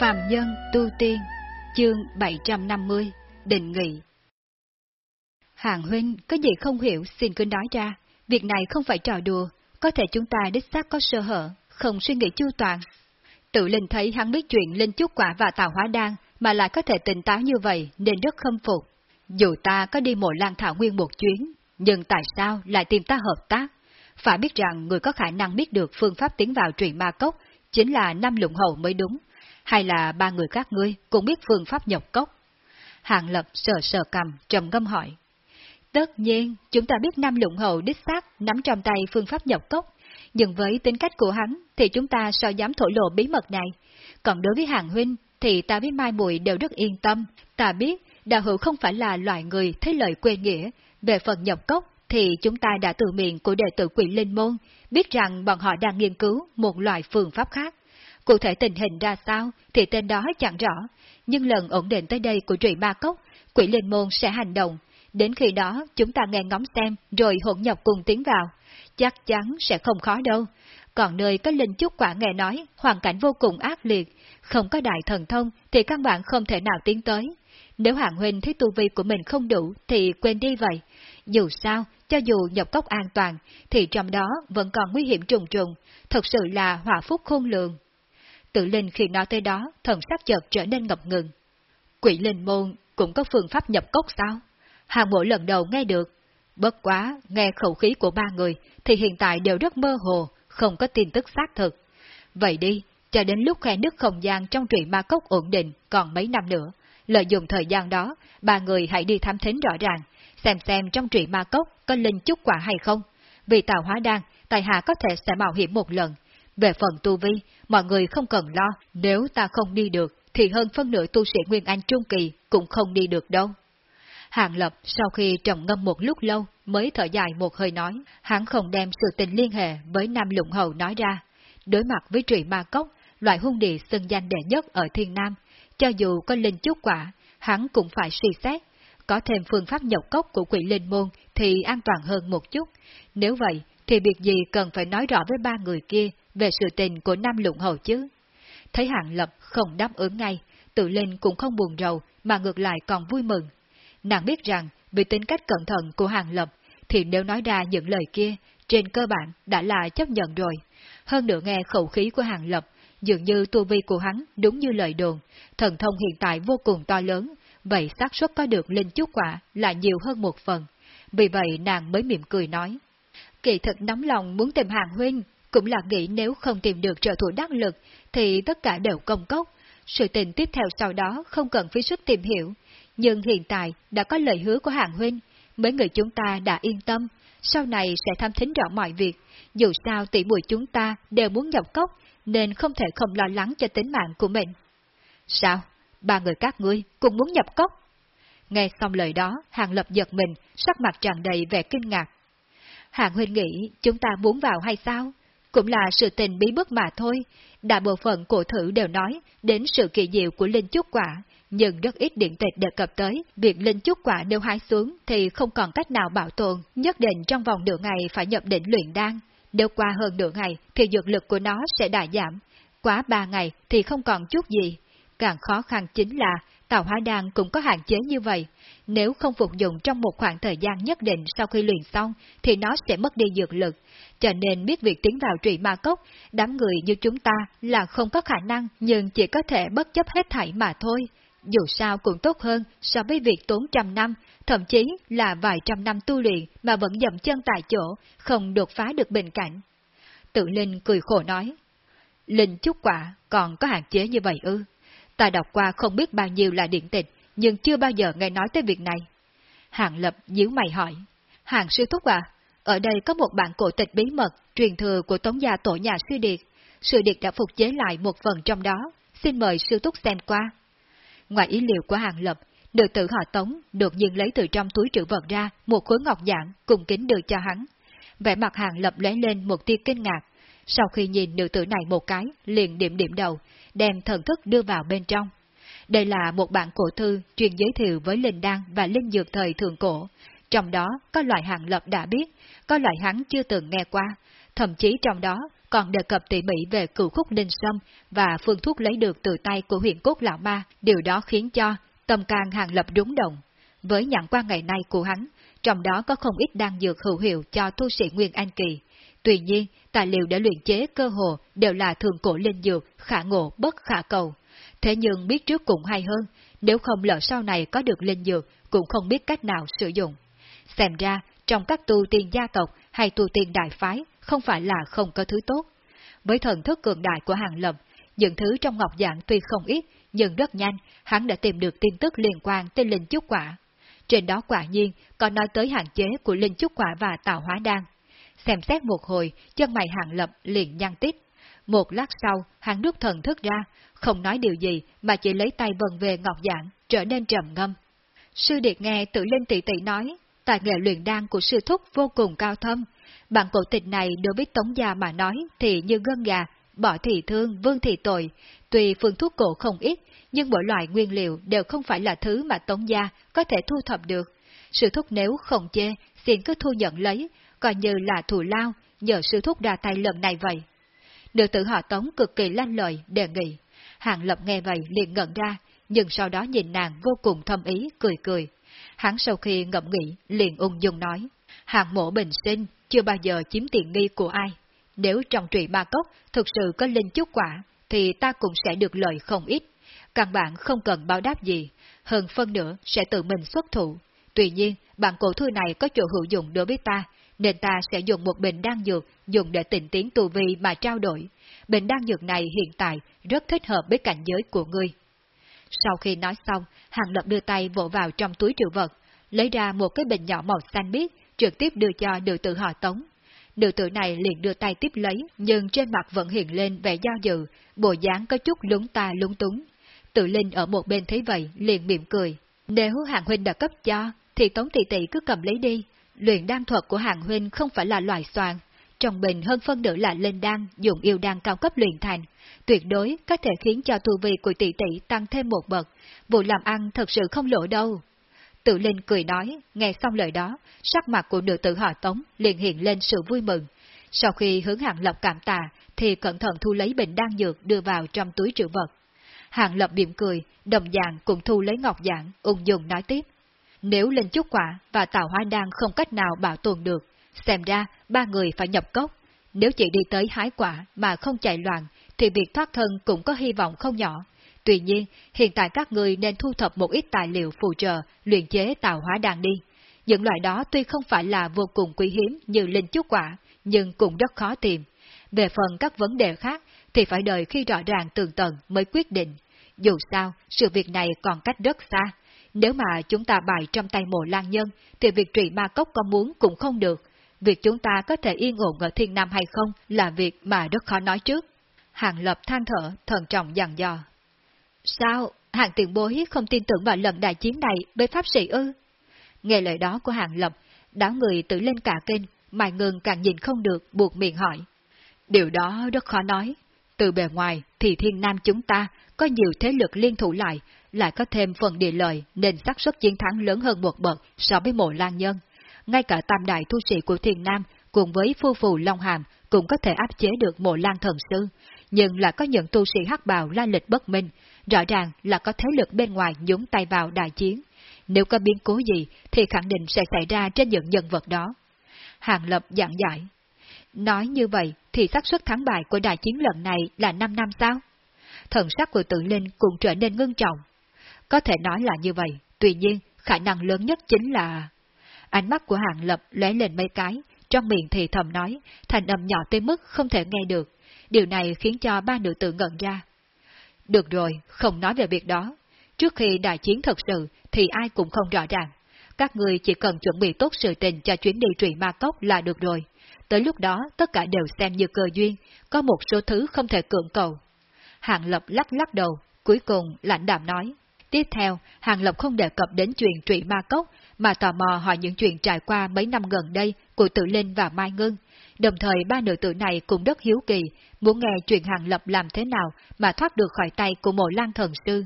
Phạm Nhân Tu Tiên, chương 750, Định Nghị Hàng huynh, có gì không hiểu xin cứ nói ra, việc này không phải trò đùa, có thể chúng ta đích xác có sơ hở, không suy nghĩ chu toàn. Tự linh thấy hắn biết chuyện linh chút quả và tạo hóa đan mà lại có thể tỉnh táo như vậy nên rất khâm phục. Dù ta có đi mộ lan thảo nguyên một chuyến, nhưng tại sao lại tìm ta hợp tác? Phải biết rằng người có khả năng biết được phương pháp tiến vào truyền ma cốc chính là năm lụng hầu mới đúng, hay là ba người các ngươi cũng biết phương pháp nhập cốc? hạng Lập sờ sờ cầm, trầm ngâm hỏi. Tất nhiên, chúng ta biết Nam Lũng Hậu đích xác nắm trong tay phương pháp nhập cốc, nhưng với tính cách của hắn thì chúng ta sao dám thổ lộ bí mật này. Còn đối với hàng huynh thì ta với Mai Mùi đều rất yên tâm, ta biết đạo hữu không phải là loại người thấy lời quê nghĩa, về phần nhập cốc thì chúng ta đã từ miệng của đệ tử quỷ linh môn, biết rằng bọn họ đang nghiên cứu một loại phương pháp khác. Cụ thể tình hình ra sao thì tên đó chẳng rõ, nhưng lần ổn định tới đây của trụy ma cốc, quỷ linh môn sẽ hành động. Đến khi đó chúng ta nghe ngóng xem rồi hỗn nhập cùng tiến vào. Chắc chắn sẽ không khó đâu. Còn nơi có linh chúc quả nghe nói hoàn cảnh vô cùng ác liệt, không có đại thần thông thì các bạn không thể nào tiến tới. Nếu hạng huynh thấy tu vi của mình không đủ thì quên đi vậy. Dù sao, cho dù nhập cốc an toàn, thì trong đó vẫn còn nguy hiểm trùng trùng, thật sự là hỏa phúc khôn lường. Tự linh khi nói tới đó, thần sắc chợt trở nên ngập ngừng. Quỷ linh môn cũng có phương pháp nhập cốc sao? Hàng mỗi lần đầu nghe được. Bất quá, nghe khẩu khí của ba người thì hiện tại đều rất mơ hồ, không có tin tức xác thực. Vậy đi, cho đến lúc khe nước không gian trong truyện ma cốc ổn định còn mấy năm nữa, lợi dụng thời gian đó, ba người hãy đi thám thính rõ ràng, xem xem trong truyện ma cốc có linh chút quả hay không. Vì tạo hóa đan, tài hạ có thể sẽ mạo hiểm một lần. Về phần tu vi, mọi người không cần lo, nếu ta không đi được, thì hơn phân nửa tu sĩ Nguyên Anh Trung Kỳ cũng không đi được đâu. Hàng Lập sau khi trầm ngâm một lúc lâu mới thở dài một hơi nói, hắn không đem sự tình liên hệ với Nam Lũng Hầu nói ra. Đối mặt với trụy ma cốc, loại hung địa xưng danh đệ nhất ở Thiên Nam, cho dù có linh chút quả, hắn cũng phải suy xét. Có thêm phương pháp nhập cốc của quỷ linh môn thì an toàn hơn một chút. Nếu vậy, thì việc gì cần phải nói rõ với ba người kia về sự tình của Nam Lũng Hầu chứ? Thấy Hạng Lập không đáp ứng ngay, tự lên cũng không buồn rầu mà ngược lại còn vui mừng. Nàng biết rằng vì tính cách cẩn thận của Hạng Lập thì nếu nói ra những lời kia, trên cơ bản đã là chấp nhận rồi. Hơn nữa nghe khẩu khí của Hàng Lập, dường như tu vi của hắn đúng như lời đồn, thần thông hiện tại vô cùng to lớn, vậy xác suất có được linh chút quả là nhiều hơn một phần. Vì vậy nàng mới mỉm cười nói. Kỳ thực nóng lòng muốn tìm hàng huynh, cũng là nghĩ nếu không tìm được trợ thủ đắc lực, thì tất cả đều công cốc. Sự tình tiếp theo sau đó không cần phí sức tìm hiểu, nhưng hiện tại đã có lời hứa của hàng huynh, mấy người chúng ta đã yên tâm, sau này sẽ tham thính rõ mọi việc, dù sao tỷ muội chúng ta đều muốn nhập cốc, nên không thể không lo lắng cho tính mạng của mình. Sao? Ba người các ngươi cũng muốn nhập cốc? Nghe xong lời đó, Hàng Lập giật mình, sắc mặt tràn đầy vẻ kinh ngạc. Hàng huynh nghĩ chúng ta muốn vào hay sao? Cũng là sự tình bí bức mà thôi. Đại bộ phận cổ thử đều nói đến sự kỳ diệu của linh chúc quả, nhưng rất ít điện tịch đề cập tới việc linh chúc quả nếu hái xuống thì không còn cách nào bảo tồn, nhất định trong vòng nửa ngày phải nhập định luyện đan. Nếu qua hơn nửa ngày thì dược lực của nó sẽ đại giảm, quá ba ngày thì không còn chút gì. Càng khó khăn chính là Tào Hóa Đan cũng có hạn chế như vậy, nếu không phục dụng trong một khoảng thời gian nhất định sau khi luyện xong thì nó sẽ mất đi dược lực, cho nên biết việc tiến vào trụy ma cốc, đám người như chúng ta là không có khả năng nhưng chỉ có thể bất chấp hết thảy mà thôi. Dù sao cũng tốt hơn so với việc tốn trăm năm, thậm chí là vài trăm năm tu luyện mà vẫn dậm chân tại chỗ, không đột phá được bình cảnh. Tự Linh cười khổ nói, Linh chúc quả còn có hạn chế như vậy ư? Ta đọc qua không biết bao nhiêu là điện tịch, nhưng chưa bao giờ nghe nói tới việc này. Hàng Lập nhíu mày hỏi, Hàng sư thúc à, ở đây có một bản cổ tịch bí mật, truyền thừa của tống gia tổ nhà sư điệt. Sư điệt đã phục chế lại một phần trong đó, xin mời sư thúc xem qua. Ngoài ý liệu của Hàng Lập, nữ tử họ tống đột nhiên lấy từ trong túi trữ vật ra một khối ngọc dạng cùng kính đưa cho hắn. Vẻ mặt Hàng Lập lấy lên một tia kinh ngạc, sau khi nhìn nữ tử này một cái, liền điểm điểm đầu, đem thần thức đưa vào bên trong. Đây là một bản cổ thư truyền giới thiệu với linh đan và linh dược thời thượng cổ, trong đó có loại hàng lập đã biết, có loại hắn chưa từng nghe qua, thậm chí trong đó còn đề cập tỉ mỉ về cửu khúc linh sâm và phương thuốc lấy được từ tay của huyện cốt lão ma, điều đó khiến cho tâm can hàng lập rúng động. Với nhận qua ngày nay của hắn, trong đó có không ít đan dược hữu hiệu cho tu sĩ Nguyên An Kỳ. Tuy nhiên, tài liệu để luyện chế cơ hồ đều là thường cổ linh dược, khả ngộ bất khả cầu. Thế nhưng biết trước cũng hay hơn, nếu không lỡ sau này có được linh dược, cũng không biết cách nào sử dụng. Xem ra, trong các tu tiên gia tộc hay tu tiên đại phái, không phải là không có thứ tốt. Với thần thức cường đại của hàng lập, những thứ trong ngọc dạng tuy không ít, nhưng rất nhanh, hắn đã tìm được tin tức liên quan tới linh chúc quả. Trên đó quả nhiên có nói tới hạn chế của linh chúc quả và tạo hóa đan. Xem xét một hồi, chân mày hàng lập liền nhăn tít. Một lát sau, hắn rút thần thức ra, không nói điều gì mà chỉ lấy tay vần về ngọc dạng, trở nên trầm ngâm. Sư Điệt nghe tự lên tỷ tỷ nói, tài nghệ luyện đan của sư thúc vô cùng cao thâm. Bản cổ tịch này đối với Tống Gia mà nói thì như gân gà, bỏ thì thương, vương thì tội. Tuy phương thuốc cổ không ít, nhưng mỗi loại nguyên liệu đều không phải là thứ mà Tống Gia có thể thu thập được. Sư thúc nếu không chê, xin cứ thu nhận lấy, coi như là thù lao, nhờ sư thúc ra tay lần này vậy. Nữ tử họ Tống cực kỳ lanh lợi, đề nghị. Hàng Lập nghe vậy liền ngẩn ra, nhưng sau đó nhìn nàng vô cùng thâm ý, cười cười. Hắn sau khi ngẫm nghĩ, liền ung dung nói, hàng mộ bình sinh, chưa bao giờ chiếm tiện nghi của ai. Nếu trong trụy ba cốc thực sự có linh chút quả, thì ta cũng sẽ được lợi không ít. Căn bản không cần báo đáp gì, hơn phân nữa sẽ tự mình xuất thủ. Tuy nhiên, bản cổ thư này có chỗ hữu dụng đối với ta, nên ta sẽ dùng một bình đan dược dùng để tỉnh tiến tu vi mà trao đổi. Bình đan dược này hiện tại rất thích hợp với cảnh giới của ngươi. Sau khi nói xong, Hàng Lập đưa tay vỗ vào trong túi trữ vật, lấy ra một cái bình nhỏ màu xanh biếc, trực tiếp đưa cho nữ tử họ Tống. Nữ tử này liền đưa tay tiếp lấy, nhưng trên mặt vẫn hiện lên vẻ do dự, bộ dáng có chút lúng ta lúng túng. Tự Linh ở một bên thấy vậy, liền mỉm cười. Nếu Hàng Huynh đã cấp cho, thì Tống Tỷ Tỷ cứ cầm lấy đi. Luyện đan thuật của Hàng Huynh không phải là loại soàn, trong bình hơn phân nửa là lên đan, dùng yêu đan cao cấp luyện thành, tuyệt đối có thể khiến cho tu vi của tỷ tỷ tăng thêm một bậc, vụ làm ăn thật sự không lỗ đâu. Tự Linh cười nói, nghe xong lời đó, sắc mặt của nữ tử họ Tống liền hiện lên sự vui mừng. Sau khi hướng Hàng Lập cảm tạ, thì cẩn thận thu lấy bình đan dược đưa vào trong túi trữ vật. Hàng Lập mỉm cười, đồng dạng cũng thu lấy ngọc dạng, ung dung nói tiếp. Nếu lên chút quả và tạo hóa đan không cách nào bảo tồn được, xem ra ba người phải nhập cốc. Nếu chỉ đi tới hái quả mà không chạy loạn, thì việc thoát thân cũng có hy vọng không nhỏ. Tuy nhiên, hiện tại các người nên thu thập một ít tài liệu phù trợ, luyện chế tạo hóa đan đi. Những loại đó tuy không phải là vô cùng quý hiếm như linh chút quả, nhưng cũng rất khó tìm. Về phần các vấn đề khác, thì phải đợi khi rõ ràng tường tận mới quyết định. Dù sao, sự việc này còn cách rất xa. Nếu mà chúng ta bại trong tay mộ lan nhân, thì việc trị ma cốc có muốn cũng không được. Việc chúng ta có thể yên ổn ở thiên nam hay không là việc mà rất khó nói trước. Hàng lập than thở, thần trọng dằn dò. Sao? Hàng tiền bối không tin tưởng vào lần đại chiến này với pháp sĩ ư? Nghe lời đó của hàng lập, đám người tự lên cả kênh, mài ngừng càng nhìn không được, buộc miệng hỏi. Điều đó rất khó nói. Từ bề ngoài thì thiên nam chúng ta có nhiều thế lực liên thủ lại, lại có thêm phần địa lợi nên xác suất chiến thắng lớn hơn một bậc so với mộ lan nhân. Ngay cả tam đại thu sĩ của thiền nam cùng với phu phù Long Hàm cũng có thể áp chế được mộ lan thần sư, nhưng là có những tu sĩ hắc bào la lịch bất minh, rõ ràng là có thế lực bên ngoài nhúng tay vào đại chiến. Nếu có biến cố gì thì khẳng định sẽ xảy ra trên những nhân vật đó. Hàng Lập giảng giải. Nói như vậy thì xác suất thắng bại của đại chiến lần này là 5 năm sao? Thần sắc của tự linh cũng trở nên ngưng trọng. Có thể nói là như vậy, tuy nhiên khả năng lớn nhất chính là... Ánh mắt của Hàng Lập lóe lên mấy cái, trong miệng thì thầm nói, thành âm nhỏ tới mức không thể nghe được. Điều này khiến cho ba nữ tử ngẩn ra. Được rồi, không nói về việc đó. Trước khi đại chiến thật sự thì ai cũng không rõ ràng. Các người chỉ cần chuẩn bị tốt sự tình cho chuyến đi trụy ma cốc là được rồi. Tới lúc đó tất cả đều xem như cơ duyên, có một số thứ không thể cưỡng cầu. hạng Lập lắc lắc đầu, cuối cùng lãnh đạm nói. Tiếp theo, Hàng Lập không đề cập đến chuyện trụy ma cốc, mà tò mò hỏi những chuyện trải qua mấy năm gần đây của Tự Linh và Mai Ngân. Đồng thời ba nữ tử này cũng rất hiếu kỳ, muốn nghe chuyện Hàng Lập làm thế nào mà thoát được khỏi tay của mộ lan thần sư.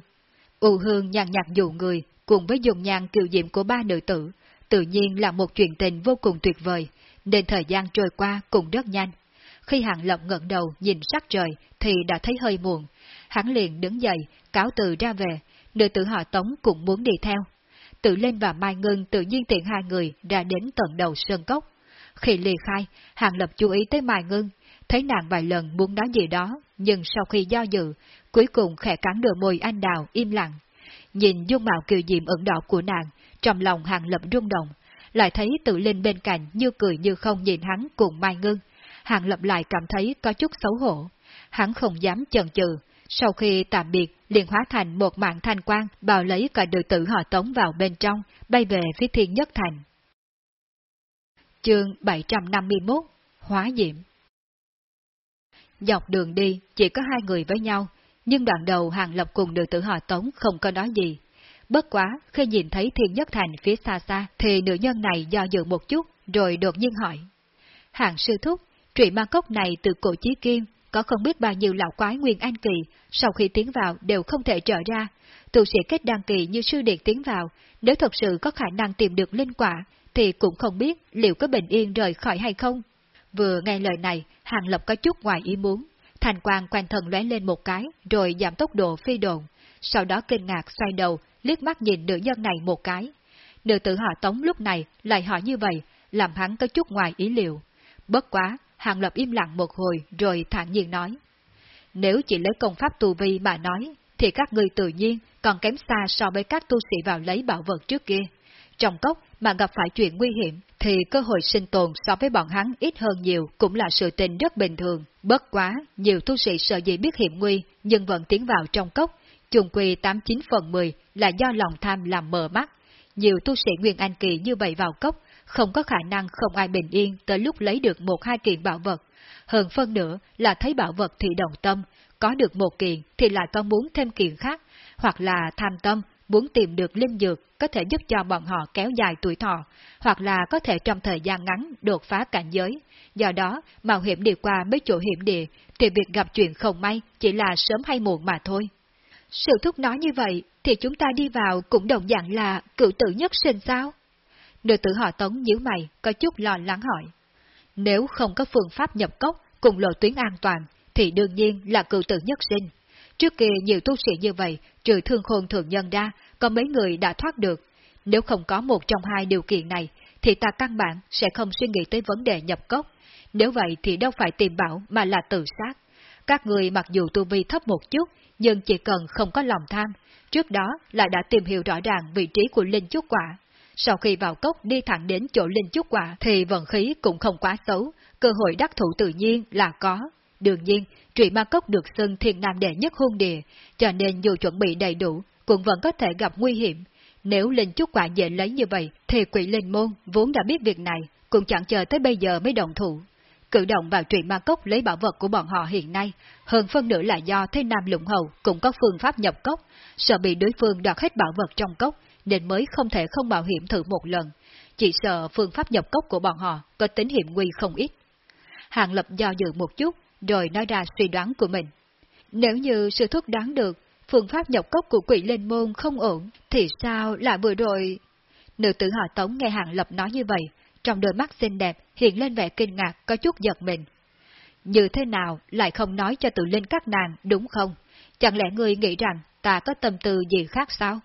U Hương nhàn nhạt dụ người, cùng với dùng nhàn kiều diệm của ba nữ tử, tự nhiên là một chuyện tình vô cùng tuyệt vời, nên thời gian trôi qua cũng rất nhanh. khi Hàng Lập ngẩng đầu nhìn sắc trời thì đã thấy hơi muộn. Hắn liền đứng dậy, cáo từ ra về, nữ tử họ Tống cũng muốn đi theo. Tự lên và Mai Ngân tự nhiên tiện hai người ra đến tận đầu sơn cốc. Khi ly khai, Hàng Lập chú ý tới Mai Ngân, thấy nàng vài lần muốn nói gì đó, nhưng sau khi do dự, cuối cùng khẽ cắn đôi môi anh đào im lặng. Nhìn dung mạo kiều diệm ẩn đỏ của nàng, trong lòng Hàng Lập rung động, lại thấy tự linh bên cạnh như cười như không nhìn hắn cùng Mai Ngân. Hàng Lập lại cảm thấy có chút xấu hổ. Hắn không dám chần chừ, sau khi tạm biệt liền hóa thành một mạng thanh quang bao lấy cả đệ tử họ tống vào bên trong, bay về phía thiên nhất thành. Chương 751 Hóa Diệm Dọc đường đi chỉ có hai người với nhau, nhưng đoạn đầu Hàng Lập cùng đệ tử họ Tống không có nói gì. Bất quá, khi nhìn thấy thiên nhất thành phía xa xa, thì nữ nhân này do dự một chút, rồi đột nhiên hỏi. Hàng sư thúc, trụy ma cốc này từ cổ chí kim, có không biết bao nhiêu lão quái nguyên an kỳ, sau khi tiến vào đều không thể trở ra. Tu sĩ kết đăng kỳ như sư điện tiến vào, nếu thật sự có khả năng tìm được linh quả, thì cũng không biết liệu có bình yên rời khỏi hay không. Vừa nghe lời này, Hàng Lập có chút ngoài ý muốn. Thành quang quan thần lóe lên một cái, rồi giảm tốc độ phi đồn. Sau đó kinh ngạc xoay đầu, liếc mắt nhìn nữ nhân này một cái. Nữ tử họ tống lúc này lại hỏi như vậy, làm hắn có chút ngoài ý liệu. Bất quá, Hàng Lập im lặng một hồi rồi thản nhiên nói. Nếu chỉ lấy công pháp tu vi mà nói, thì các người tự nhiên còn kém xa so với các tu sĩ vào lấy bảo vật trước kia. Trong cốc mà gặp phải chuyện nguy hiểm, thì cơ hội sinh tồn so với bọn hắn ít hơn nhiều cũng là sự tình rất bình thường. Bất quá, nhiều tu sĩ sợ gì biết hiểm nguy, nhưng vẫn tiến vào trong cốc, chung quy 89 phần 10 là do lòng tham làm mờ mắt. Nhiều tu sĩ Nguyên Anh Kỳ như vậy vào cốc, không có khả năng không ai bình yên tới lúc lấy được một hai kiện bảo vật. Hơn phân nữa là thấy bảo vật thì đồng tâm, có được một kiện thì lại có muốn thêm kiện khác, hoặc là tham tâm, muốn tìm được linh dược có thể giúp cho bọn họ kéo dài tuổi thọ, hoặc là có thể trong thời gian ngắn đột phá cảnh giới. Do đó, mạo hiểm đi qua mấy chỗ hiểm địa, thì việc gặp chuyện không may chỉ là sớm hay muộn mà thôi. Sự thúc nói như vậy, thì chúng ta đi vào cũng đồng dạng là cựu tử nhất sinh sao? Đệ tử họ tống nhíu mày, có chút lo lắng hỏi. Nếu không có phương pháp nhập cốc cùng lộ tuyến an toàn, thì đương nhiên là cựu tử nhất sinh. Trước kia nhiều tu sĩ như vậy, trừ thương khôn thường nhân ra, có mấy người đã thoát được. Nếu không có một trong hai điều kiện này, thì ta căn bản sẽ không suy nghĩ tới vấn đề nhập cốc. Nếu vậy thì đâu phải tìm bảo mà là tự sát. Các người mặc dù tu vi thấp một chút, nhưng chỉ cần không có lòng tham, trước đó lại đã tìm hiểu rõ ràng vị trí của linh chúc quả. Sau khi vào cốc đi thẳng đến chỗ linh chúc quả thì vận khí cũng không quá xấu, cơ hội đắc thủ tự nhiên là có. Đương nhiên, trụy ma cốc được xưng thiên nam đệ nhất hôn địa, cho nên dù chuẩn bị đầy đủ, cũng vẫn có thể gặp nguy hiểm. Nếu linh chúc quả dễ lấy như vậy, thì quỷ linh môn vốn đã biết việc này, cũng chẳng chờ tới bây giờ mới động thủ. Cử động vào trụy ma cốc lấy bảo vật của bọn họ hiện nay, hơn phân nửa là do thế nam lũng hầu cũng có phương pháp nhập cốc, sợ bị đối phương đoạt hết bảo vật trong cốc, nên mới không thể không bảo hiểm thử một lần. Chỉ sợ phương pháp nhập cốc của bọn họ có tính hiểm nguy không ít. Hàng Lập do dự một chút, rồi nói ra suy đoán của mình. Nếu như sự thuốc đoán được, phương pháp nhập cốc của quỷ lên môn không ổn, thì sao lại vừa rồi... Nữ tử họ Tống nghe Hàng Lập nói như vậy, trong đôi mắt xinh đẹp hiện lên vẻ kinh ngạc có chút giật mình. Như thế nào lại không nói cho tự linh các nàng đúng không? Chẳng lẽ ngươi nghĩ rằng ta có tâm tư gì khác sao?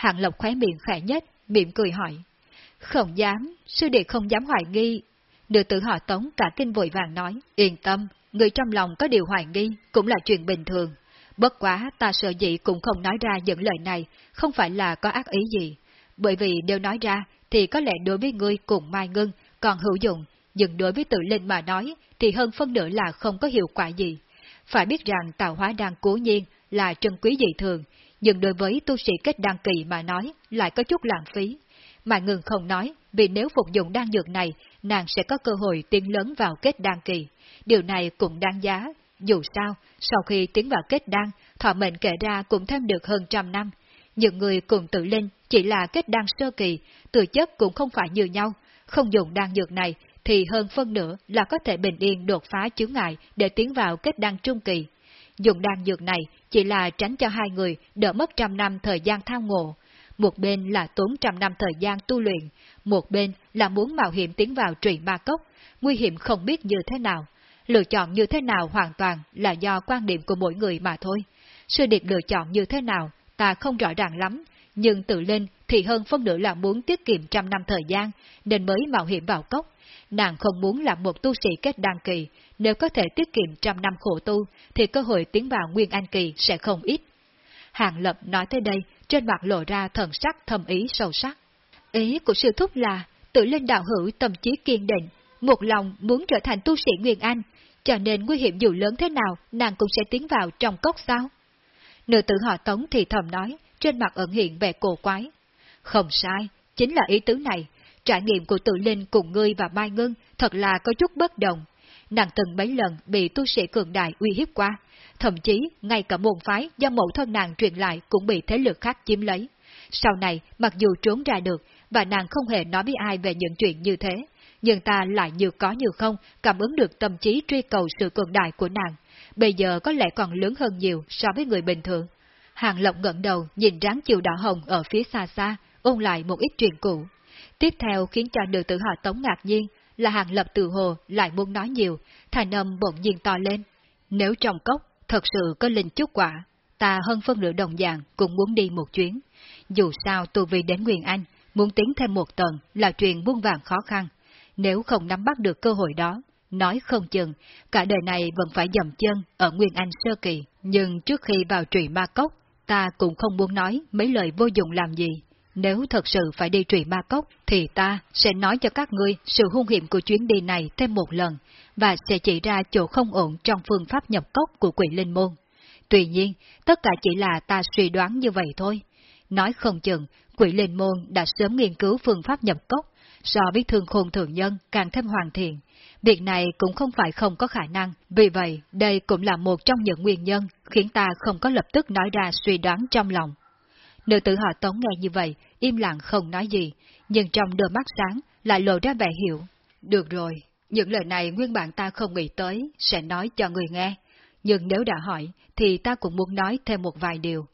Hàng Lộc khóe miệng khẽ nhất, miệng cười hỏi. Không dám, sư đệ không dám hoài nghi. Nữ tử họ tống cả kinh vội vàng nói, yên tâm, người trong lòng có điều hoài nghi, cũng là chuyện bình thường. Bất quá ta sợ dĩ cũng không nói ra những lời này, không phải là có ác ý gì. Bởi vì nếu nói ra, thì có lẽ đối với ngươi cùng Mai Ngân còn hữu dụng, nhưng đối với tự linh mà nói, thì hơn phân nửa là không có hiệu quả gì. Phải biết rằng tạo hóa đang cố nhiên là trân quý dị thường, nhưng đối với tu sĩ kết đăng kỳ mà nói lại có chút lãng phí. Mà ngừng không nói, vì nếu phục dụng đan dược này, nàng sẽ có cơ hội tiến lớn vào kết đan kỳ. Điều này cũng đáng giá. Dù sao, sau khi tiến vào kết đan, thọ mệnh kể ra cũng thêm được hơn trăm năm. Những người cùng tự linh chỉ là kết đan sơ kỳ, từ chất cũng không phải như nhau. Không dùng đan dược này thì hơn phân nửa là có thể bình yên đột phá chướng ngại để tiến vào kết đan trung kỳ. Dùng đan dược này chỉ là tránh cho hai người đỡ mất trăm năm thời gian thao ngộ. Một bên là tốn trăm năm thời gian tu luyện, một bên là muốn mạo hiểm tiến vào trụy ma cốc, nguy hiểm không biết như thế nào. lựa chọn như thế nào hoàn toàn là do quan điểm của mỗi người mà thôi. Sư điệp lựa chọn như thế nào, ta không rõ ràng lắm, nhưng tự lên thì hơn phân nửa là muốn tiết kiệm trăm năm thời gian, nên mới mạo hiểm vào cốc. Nàng không muốn làm một tu sĩ kết đăng kỳ, nếu có thể tiết kiệm trăm năm khổ tu, thì cơ hội tiến vào Nguyên Anh kỳ sẽ không ít. Hàng Lập nói tới đây, trên mặt lộ ra thần sắc thầm ý sâu sắc. Ý của sư thúc là, tự lên đạo hữu tâm trí kiên định, một lòng muốn trở thành tu sĩ Nguyên Anh, cho nên nguy hiểm dù lớn thế nào, nàng cũng sẽ tiến vào trong cốc sao? Nữ tử họ tống thì thầm nói, trên mặt ẩn hiện vẻ cổ quái. Không sai, chính là ý tứ này. Trải nghiệm của tự linh cùng ngươi và Mai Ngân thật là có chút bất đồng. Nàng từng mấy lần bị tu sĩ cường đại uy hiếp qua, thậm chí ngay cả môn phái do mẫu thân nàng truyền lại cũng bị thế lực khác chiếm lấy. Sau này, mặc dù trốn ra được, và nàng không hề nói với ai về những chuyện như thế, nhưng ta lại như có như không cảm ứng được tâm trí truy cầu sự cường đại của nàng, bây giờ có lẽ còn lớn hơn nhiều so với người bình thường. Hàng Lộc ngẩng đầu nhìn ráng chiều đỏ hồng ở phía xa xa, ôn lại một ít truyền cũ. Tiếp theo khiến cho nữ tử họ tống ngạc nhiên là Hàng Lập tự hồ lại muốn nói nhiều, thành âm bỗng nhiên to lên. Nếu trong cốc thật sự có linh chút quả, ta hơn phân nửa đồng dạng cũng muốn đi một chuyến. Dù sao tu vi đến Nguyên Anh, muốn tiến thêm một tầng là chuyện muôn vàng khó khăn. Nếu không nắm bắt được cơ hội đó, nói không chừng, cả đời này vẫn phải dầm chân ở Nguyên Anh sơ kỳ. Nhưng trước khi vào trụy ma cốc, ta cũng không muốn nói mấy lời vô dụng làm gì. Nếu thật sự phải đi trụy ma cốc, thì ta sẽ nói cho các ngươi sự hung hiểm của chuyến đi này thêm một lần, và sẽ chỉ ra chỗ không ổn trong phương pháp nhập cốc của quỷ linh môn. Tuy nhiên, tất cả chỉ là ta suy đoán như vậy thôi. Nói không chừng, quỷ linh môn đã sớm nghiên cứu phương pháp nhập cốc, so với thương khôn thượng nhân càng thêm hoàn thiện. Việc này cũng không phải không có khả năng, vì vậy đây cũng là một trong những nguyên nhân khiến ta không có lập tức nói ra suy đoán trong lòng. Nữ tử họ tống nghe như vậy, im lặng không nói gì, nhưng trong đôi mắt sáng lại lộ ra vẻ hiểu. Được rồi, những lời này nguyên bản ta không nghĩ tới, sẽ nói cho người nghe. Nhưng nếu đã hỏi, thì ta cũng muốn nói thêm một vài điều.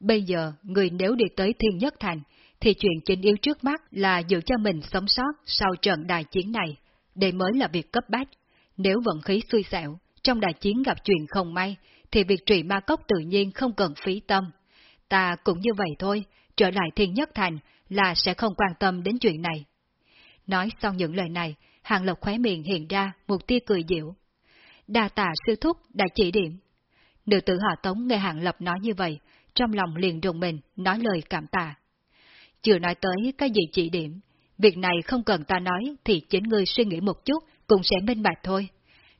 Bây giờ, người nếu đi tới Thiên Nhất Thành, thì chuyện chính yếu trước mắt là giữ cho mình sống sót sau trận đại chiến này. Đây mới là việc cấp bách. Nếu vận khí xui xẻo, trong đại chiến gặp chuyện không may, thì việc trị ma cốc tự nhiên không cần phí tâm. Ta cũng như vậy thôi, trở lại thiên nhất thành là sẽ không quan tâm đến chuyện này. Nói xong những lời này, Hàng Lộc khóe miệng hiện ra một tia cười dịu. Đa tà sư thúc đã chỉ điểm. Nữ tử họ tống nghe Hàng Lập nói như vậy, trong lòng liền rùng mình, nói lời cảm tạ. Chưa nói tới cái gì chỉ điểm, việc này không cần ta nói thì chính ngươi suy nghĩ một chút cũng sẽ minh bạch thôi.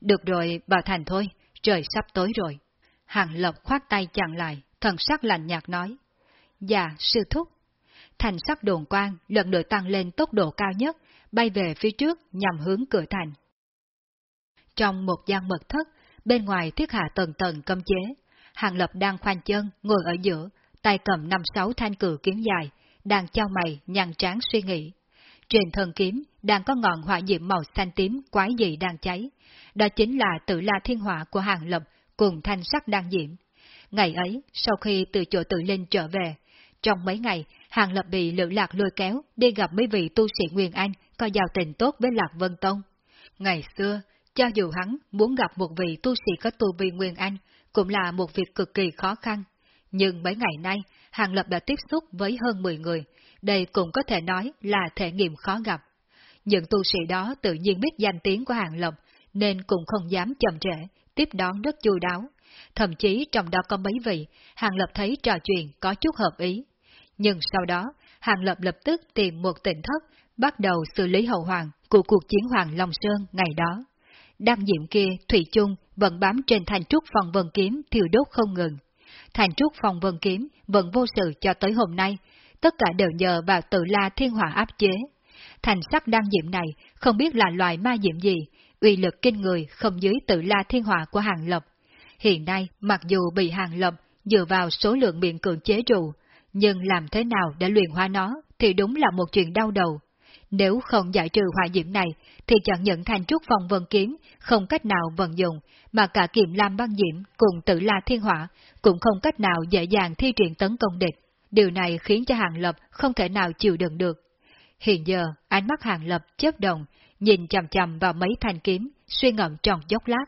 Được rồi, bảo thành thôi, trời sắp tối rồi. Hàng Lộc khoát tay chặn lại, thần sắc lạnh nhạt nói. Dạ, sư thúc. Thành sắc đồn quang lần nữa tăng lên tốc độ cao nhất, bay về phía trước nhằm hướng cửa thành. Trong một gian mật thất, bên ngoài thiết hạ tầng tầng cấm chế, Hàng Lập đang khoanh chân, ngồi ở giữa, tay cầm năm sáu thanh cử kiếm dài, đang trao mày, nhăn tráng suy nghĩ. Trên thân kiếm, đang có ngọn hỏa diệm màu xanh tím quái dị đang cháy. Đó chính là tự la thiên hỏa của Hàng Lập cùng thanh sắc đang diễm. Ngày ấy, sau khi từ chỗ tự linh trở về, trong mấy ngày, Hàng Lập bị lữ lạc lôi kéo đi gặp mấy vị tu sĩ Nguyên Anh có giao tình tốt với Lạc Vân Tông. Ngày xưa, cho dù hắn muốn gặp một vị tu sĩ có tu vi Nguyên Anh, cũng là một việc cực kỳ khó khăn. Nhưng mấy ngày nay, Hàng Lập đã tiếp xúc với hơn 10 người, đây cũng có thể nói là thể nghiệm khó gặp. Những tu sĩ đó tự nhiên biết danh tiếng của Hàng Lập, nên cũng không dám chậm trễ, tiếp đón rất chu đáo. Thậm chí trong đó có mấy vị, Hàng Lập thấy trò chuyện có chút hợp ý. Nhưng sau đó, Hàng Lập lập tức tìm một tỉnh thất, bắt đầu xử lý hậu hoàng của cuộc chiến Hoàng Long Sơn ngày đó. Đăng diệm kia, Thủy chung, vẫn bám trên thành trúc phòng vân kiếm thiêu đốt không ngừng. Thành trúc phòng vân kiếm vẫn vô sự cho tới hôm nay, tất cả đều nhờ vào tự la thiên hỏa áp chế. Thành sắc đăng diệm này không biết là loài ma diệm gì, uy lực kinh người không dưới tự la thiên hỏa của hàng lập. Hiện nay, mặc dù bị hàng lập dựa vào số lượng miệng cường chế trụ, nhưng làm thế nào để luyện hóa nó thì đúng là một chuyện đau đầu. Nếu không giải trừ hỏa diễm này, thì chẳng những thành trúc phong vân kiếm không cách nào vận dụng, mà cả kiềm lam băng diễm cùng tự la thiên hỏa cũng không cách nào dễ dàng thi triển tấn công địch. Điều này khiến cho Hàng Lập không thể nào chịu đựng được. Hiện giờ, ánh mắt Hàng Lập chớp động, nhìn chầm chầm vào mấy thanh kiếm, suy ngẫm trong chốc lát.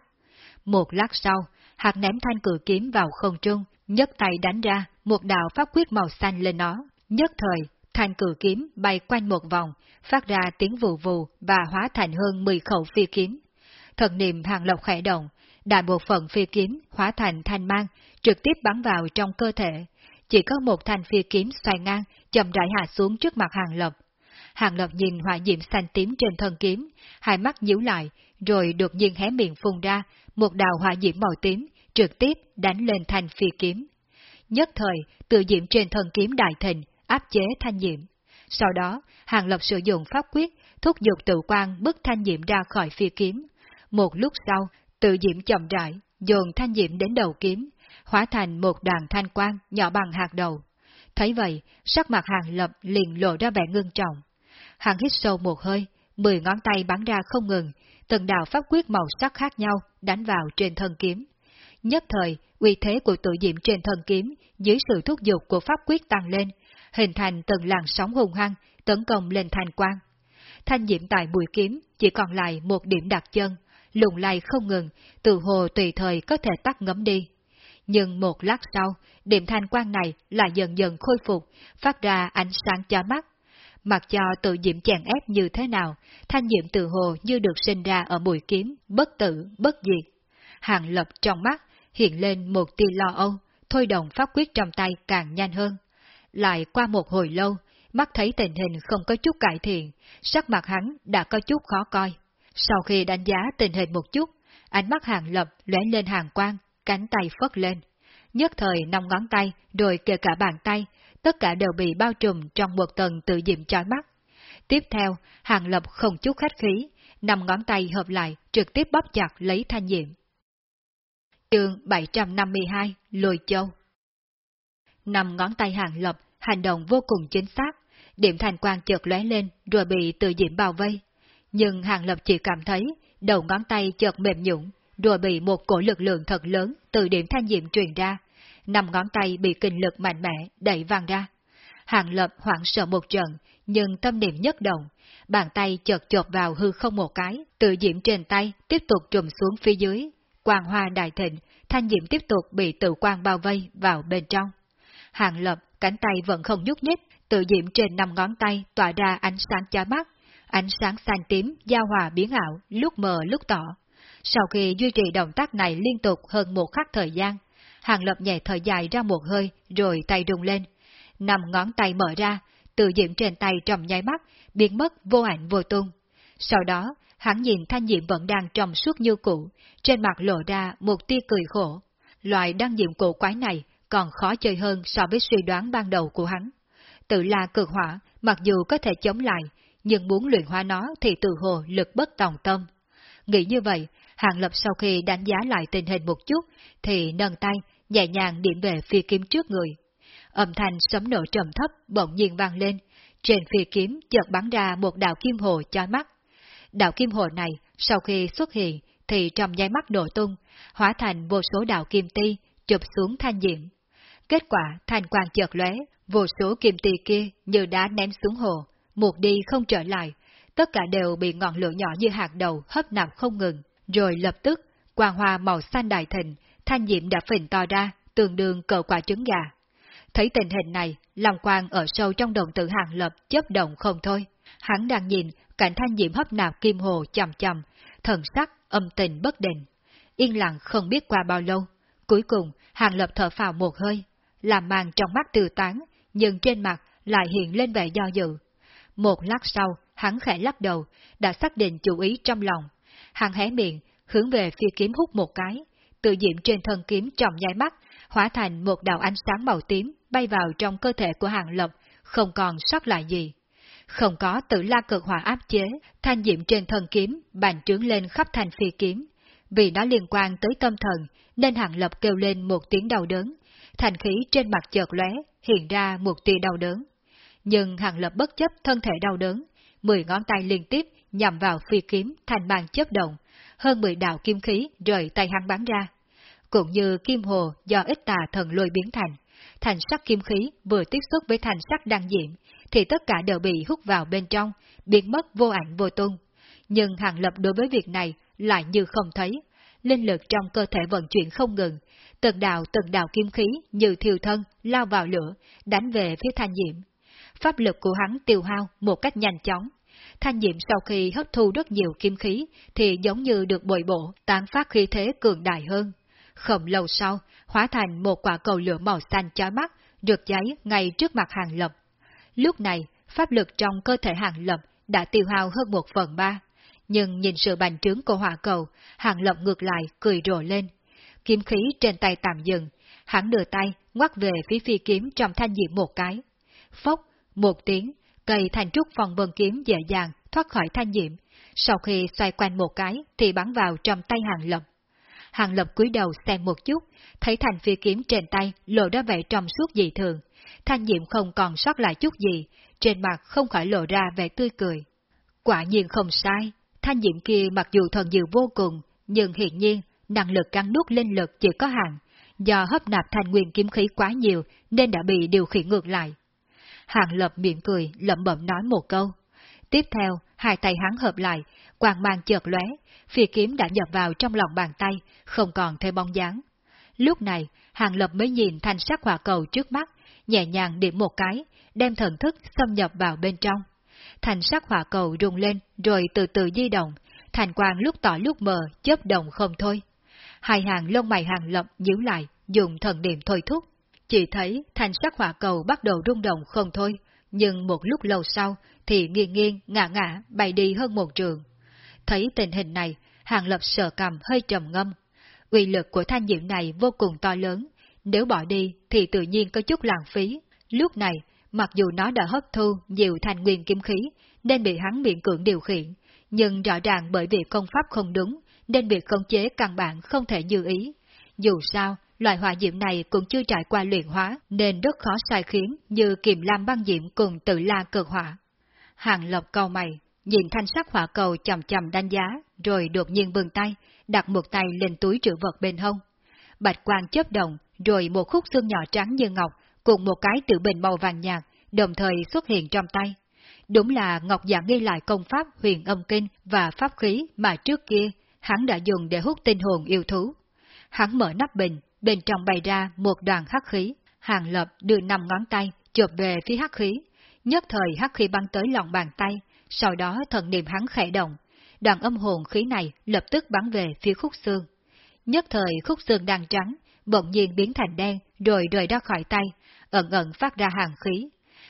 Một lát sau, hạt ném thanh cử kiếm vào không trung, nhấc tay đánh ra một đạo pháp quyết màu xanh lên nó. Nhất thời, thanh cử kiếm bay quanh một vòng, phát ra tiếng vù vù và hóa thành hơn 10 khẩu phi kiếm. Thần niệm hàng lộc khẽ động, đại bộ phận phi kiếm hóa thành thanh mang, trực tiếp bắn vào trong cơ thể. Chỉ có một thanh phi kiếm xoay ngang, chậm rãi hạ xuống trước mặt hàng lộc. Hàng lộc nhìn hỏa diệm xanh tím trên thân kiếm, hai mắt nhíu lại, rồi đột nhiên hé miệng phun ra, một đạo hỏa diễm màu tím, trực tiếp đánh lên thanh phi kiếm. Nhất thời, tự diễm trên thân kiếm đại thịnh, áp chế thanh diễm. Sau đó, Hàng Lập sử dụng pháp quyết, thúc giục tự quan bức thanh diễm ra khỏi phi kiếm. Một lúc sau, tự diễm chậm rãi, dồn thanh diễm đến đầu kiếm, hóa thành một đoàn thanh quang nhỏ bằng hạt đầu. Thấy vậy, sắc mặt Hàng Lập liền lộ ra vẻ ngưng trọng. Hàng hít sâu một hơi, mười ngón tay bắn ra không ngừng, từng đạo pháp quyết màu sắc khác nhau đánh vào trên thân kiếm. Nhất thời, uy thế của tự diệm trên thân kiếm dưới sự thúc giục của pháp quyết tăng lên, hình thành từng làn sóng hùng hăng tấn công lên thanh quang. Thanh diệm tại mũi kiếm chỉ còn lại một điểm đặt chân, lùng lay không ngừng, từ hồ tùy thời có thể tắt ngấm đi. Nhưng một lát sau, điểm thanh quang này lại dần dần khôi phục, phát ra ánh sáng cho mắt. Mặc cho tự diệm chèn ép như thế nào, thanh diệm từ hồ như được sinh ra ở mũi kiếm, bất tử, bất diệt. Hàng lập trong mắt, hiện lên một tia lo âu, thôi động pháp quyết trong tay càng nhanh hơn. Lại qua một hồi lâu, mắt thấy tình hình không có chút cải thiện, sắc mặt hắn đã có chút khó coi. Sau khi đánh giá tình hình một chút, ánh mắt hàng lập lóe lên hàng quang, cánh tay phất lên. Nhất thời năm ngón tay, rồi kể cả bàn tay, tất cả đều bị bao trùm trong một tầng tự diệm chói mắt. Tiếp theo, hàng lập không chút khách khí, nằm ngón tay hợp lại, trực tiếp bóp chặt lấy thanh diệm. Chương 752 Lôi Châu Nằm ngón tay hàng lập, hành động vô cùng chính xác, điểm thành quang chợt lóe lên rồi bị tự diệm bao vây. Nhưng hàng lập chỉ cảm thấy đầu ngón tay chợt mềm nhũng, rồi bị một cổ lực lượng thật lớn từ điểm thanh diệm truyền ra. Năm ngón tay bị kinh lực mạnh mẽ đẩy văng ra. Hàng lập hoảng sợ một trận, nhưng tâm niệm nhất động, bàn tay chợt chộp vào hư không một cái, tự diễm trên tay tiếp tục trùm xuống phía dưới, quang hoa đại thịnh, thanh diệm tiếp tục bị tự quang bao vây vào bên trong. Hàng lập, cánh tay vẫn không nhúc nhích, tự diệm trên năm ngón tay tỏa ra ánh sáng chói mắt, ánh sáng xanh tím, giao hòa biến ảo, lúc mờ lúc tỏ. Sau khi duy trì động tác này liên tục hơn một khắc thời gian, Hàng Lập nhẹ thở dài ra một hơi, rồi tay rung lên. Nằm ngón tay mở ra, tự diệm trên tay trong nháy mắt, biến mất vô ảnh vô tung. Sau đó, hắn nhìn thanh diệm vẫn đang trong suốt như cũ, trên mặt lộ ra một tia cười khổ. Loại đăng diệm cổ quái này còn khó chơi hơn so với suy đoán ban đầu của hắn. Tự là cực hỏa, mặc dù có thể chống lại, nhưng muốn luyện hóa nó thì tự hồ lực bất tòng tâm. Nghĩ như vậy, Hàng Lập sau khi đánh giá lại tình hình một chút, thì nâng tay, nhẹ nhàng điểm về phi kiếm trước người. Âm thanh sấm nổ trầm thấp bỗng nhiên vang lên, trên phi kiếm chợt bắn ra một đạo kim hồ chói mắt. Đạo kim hồ này, sau khi xuất hiện, thì trong nháy mắt nổ tung, hóa thành vô số đạo kim ti, chụp xuống thanh diện. Kết quả, thanh quang chợt lóe, vô số kim ti kia như đá ném xuống hồ, một đi không trở lại, tất cả đều bị ngọn lửa nhỏ như hạt đầu hấp nạp không ngừng, rồi lập tức, quang hoa màu xanh đại thịnh, thanh diệm đã phình to ra, tương đương cỡ quả trứng gà. Thấy tình hình này, lòng quang ở sâu trong đồng tử hàng lập chớp động không thôi. Hắn đang nhìn cảnh thanh diệm hấp nạp kim hồ chầm chầm, thần sắc âm tình bất định. Yên lặng không biết qua bao lâu. Cuối cùng, hàng lập thở phào một hơi, làm màn trong mắt từ tán, nhưng trên mặt lại hiện lên vẻ do dự. Một lát sau, hắn khẽ lắc đầu, đã xác định chủ ý trong lòng. Hắn hé miệng, hướng về phía kiếm hút một cái, tự diệm trên thân kiếm trong nháy mắt, hóa thành một đạo ánh sáng màu tím bay vào trong cơ thể của hàng lập, không còn sót lại gì. Không có tự la cực hỏa áp chế, thanh diệm trên thân kiếm bàn trướng lên khắp thành phi kiếm. Vì nó liên quan tới tâm thần, nên hàng lập kêu lên một tiếng đau đớn. Thành khí trên mặt chợt lóe, hiện ra một tia đau đớn. Nhưng hàng lập bất chấp thân thể đau đớn, mười ngón tay liên tiếp nhằm vào phi kiếm thành màn chớp động, hơn mười đạo kim khí rời tay hắn bắn ra. Cũng như kim hồ do ít tà thần lôi biến thành, thành sắc kim khí vừa tiếp xúc với thành sắc đang diệm, thì tất cả đều bị hút vào bên trong, biến mất vô ảnh vô tung. Nhưng Hàng Lập đối với việc này lại như không thấy, linh lực trong cơ thể vận chuyển không ngừng, từng đạo từng đạo kim khí như thiêu thân lao vào lửa, đánh về phía thanh diệm. Pháp lực của hắn tiêu hao một cách nhanh chóng. Thanh diệm sau khi hấp thu rất nhiều kim khí thì giống như được bồi bổ, tán phát khí thế cường đại hơn. Không lâu sau, hóa thành một quả cầu lửa màu xanh chói mắt, rực cháy ngay trước mặt hàng lập. Lúc này, pháp lực trong cơ thể hàng lập đã tiêu hao hơn một phần ba. Nhưng nhìn sự bành trướng của hỏa cầu, hàng lập ngược lại cười rồ lên. Kiếm khí trên tay tạm dừng, hắn đưa tay ngoắt về phía phi kiếm trong thanh diệm một cái. Phốc, một tiếng, cây thành trúc phòng vân kiếm dễ dàng thoát khỏi thanh diệm. Sau khi xoay quanh một cái thì bắn vào trong tay hàng lập. Hàng lập cúi đầu xem một chút, thấy thành phi kiếm trên tay lộ ra vẻ trong suốt dị thường. Thanh diệm không còn sót lại chút gì, trên mặt không khỏi lộ ra vẻ tươi cười. Quả nhiên không sai, thanh diệm kia mặc dù thần diệu vô cùng, nhưng hiện nhiên năng lực cắn nút linh lực chỉ có hạn, do hấp nạp thanh nguyên kiếm khí quá nhiều nên đã bị điều khiển ngược lại. Hàng lập miệng cười, lẩm bẩm nói một câu. Tiếp theo, hai tay hắn hợp lại, quang mang chợt lóe, phi kiếm đã nhập vào trong lòng bàn tay, không còn thêm bóng dáng. Lúc này, Hàng Lập mới nhìn thanh sắc hỏa cầu trước mắt, nhẹ nhàng điểm một cái, đem thần thức xâm nhập vào bên trong. Thành sắc hỏa cầu rung lên rồi từ từ di động, thành quang lúc tỏ lúc mờ, chớp động không thôi. Hai hàng lông mày hàng lập nhíu lại, dùng thần niệm thôi thúc. Chỉ thấy thành sắc hỏa cầu bắt đầu rung động không thôi, nhưng một lúc lâu sau thì nghiêng nghiêng, ngã ngã, bay đi hơn một trường. Thấy tình hình này, hàng lập sợ cầm hơi trầm ngâm. Uy lực của thanh diễm này vô cùng to lớn, nếu bỏ đi thì tự nhiên có chút lãng phí. Lúc này, mặc dù nó đã hấp thu nhiều thành nguyên kim khí, nên bị hắn miễn cưỡng điều khiển, nhưng rõ ràng bởi vì công pháp không đúng, nên việc khống chế căn bản không thể như ý. Dù sao, loại hỏa diệm này cũng chưa trải qua luyện hóa, nên rất khó sai khiến như kiềm lam băng diệm cùng tự la cực hỏa. Hàng lộc cầu mày, nhìn thanh sắc hỏa cầu chầm chầm đánh giá, rồi đột nhiên bừng tay, đặt một tay lên túi trữ vật bên hông. Bạch quang chớp động, rồi một khúc xương nhỏ trắng như ngọc, cùng một cái tự bình màu vàng nhạt, đồng thời xuất hiện trong tay. Đúng là Ngọc giả ghi lại công pháp huyền âm kinh và pháp khí mà trước kia hắn đã dùng để hút tinh hồn yêu thú. Hắn mở nắp bình, bên trong bày ra một đoàn hắc khí, hàng lập đưa năm ngón tay, chộp về phía hắc khí. Nhất thời hắc khí băng tới lòng bàn tay, sau đó thần niệm hắn khẽ động, đoàn âm hồn khí này lập tức bắn về phía khúc xương. Nhất thời khúc xương đang trắng, bỗng nhiên biến thành đen rồi rời ra khỏi tay, ẩn ẩn phát ra hàng khí.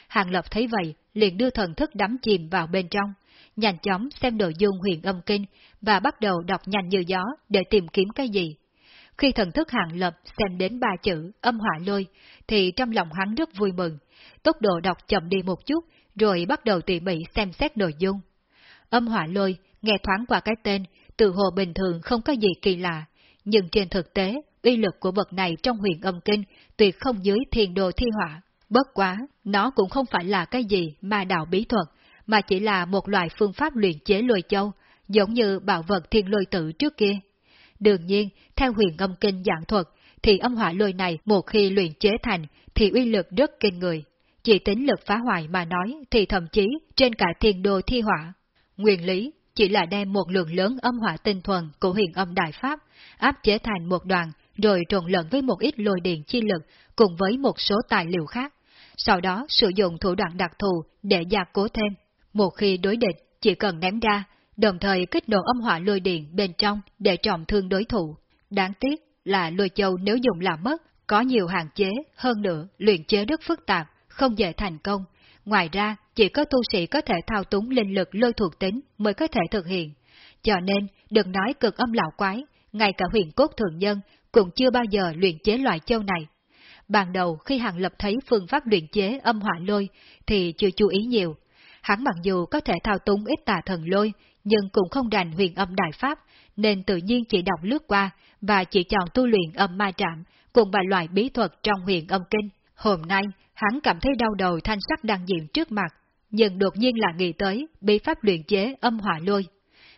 Hàng Lập thấy vậy, liền đưa thần thức đắm chìm vào bên trong, nhanh chóng xem nội dung huyền âm kinh và bắt đầu đọc nhanh như gió để tìm kiếm cái gì. Khi thần thức hạng Lập xem đến ba chữ âm hỏa lôi, thì trong lòng hắn rất vui mừng, tốc độ đọc chậm đi một chút, rồi bắt đầu tỉ mỉ xem xét nội dung. Âm hỏa lôi, nghe thoáng qua cái tên, từ hồ bình thường không có gì kỳ lạ, nhưng trên thực tế, uy lực của vật này trong huyền âm kinh tuyệt không dưới thiền đồ thi hỏa. Bất quá, nó cũng không phải là cái gì mà đạo bí thuật, mà chỉ là một loại phương pháp luyện chế lôi châu, giống như bảo vật thiên lôi tử trước kia. Đương nhiên, theo huyền âm kinh giảng thuật, thì âm hỏa lôi này một khi luyện chế thành thì uy lực rất kinh người. Chỉ tính lực phá hoại mà nói thì thậm chí trên cả thiên đồ thi hỏa. Nguyên lý chỉ là đem một lượng lớn âm hỏa tinh thuần của huyền âm đại pháp áp chế thành một đoàn rồi trộn lẫn với một ít lôi điện chi lực cùng với một số tài liệu khác, sau đó sử dụng thủ đoạn đặc thù để gia cố thêm. Một khi đối địch, chỉ cần ném ra, đồng thời kích nổ âm hỏa lôi điện bên trong để trọng thương đối thủ. Đáng tiếc là lôi châu nếu dùng làm mất, có nhiều hạn chế, hơn nữa luyện chế rất phức tạp, không dễ thành công. Ngoài ra, chỉ có tu sĩ có thể thao túng linh lực lôi thuộc tính mới có thể thực hiện. Cho nên, đừng nói cực âm lão quái, ngay cả huyền cốt thường nhân cũng chưa bao giờ luyện chế loại châu này. Ban đầu khi Hàng Lập thấy phương pháp luyện chế âm hỏa lôi thì chưa chú ý nhiều. Hắn mặc dù có thể thao túng ít tà thần lôi, nhưng cũng không rành huyền âm đại pháp, nên tự nhiên chỉ đọc lướt qua và chỉ chọn tu luyện âm ma trạm cùng vài loại bí thuật trong huyền âm kinh. Hôm nay, hắn cảm thấy đau đầu thanh sắc đang diện trước mặt, nhưng đột nhiên là nghĩ tới bí pháp luyện chế âm hỏa lôi.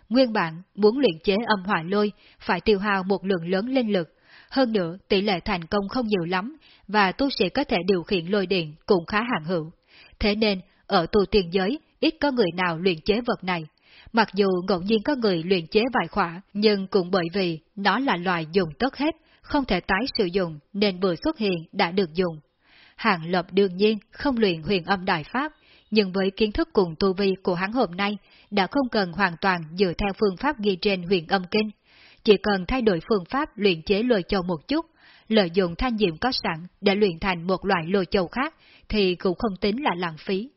Nguyên bản muốn luyện chế âm hỏa lôi phải tiêu hao một lượng lớn linh lực, hơn nữa tỷ lệ thành công không nhiều lắm và tu sĩ có thể điều khiển lôi điện cũng khá hạn hữu. Thế nên, ở tu tiên giới ít có người nào luyện chế vật này, Mặc dù ngẫu nhiên có người luyện chế vài khỏa, nhưng cũng bởi vì nó là loài dùng tất hết, không thể tái sử dụng nên vừa xuất hiện đã được dùng. Hàng Lập đương nhiên không luyện huyền âm đại pháp, nhưng với kiến thức cùng tu vi của hắn hôm nay, đã không cần hoàn toàn dựa theo phương pháp ghi trên huyền âm kinh. Chỉ cần thay đổi phương pháp luyện chế lôi châu một chút, lợi dụng thanh diệm có sẵn để luyện thành một loại lôi châu khác, thì cũng không tính là lãng phí.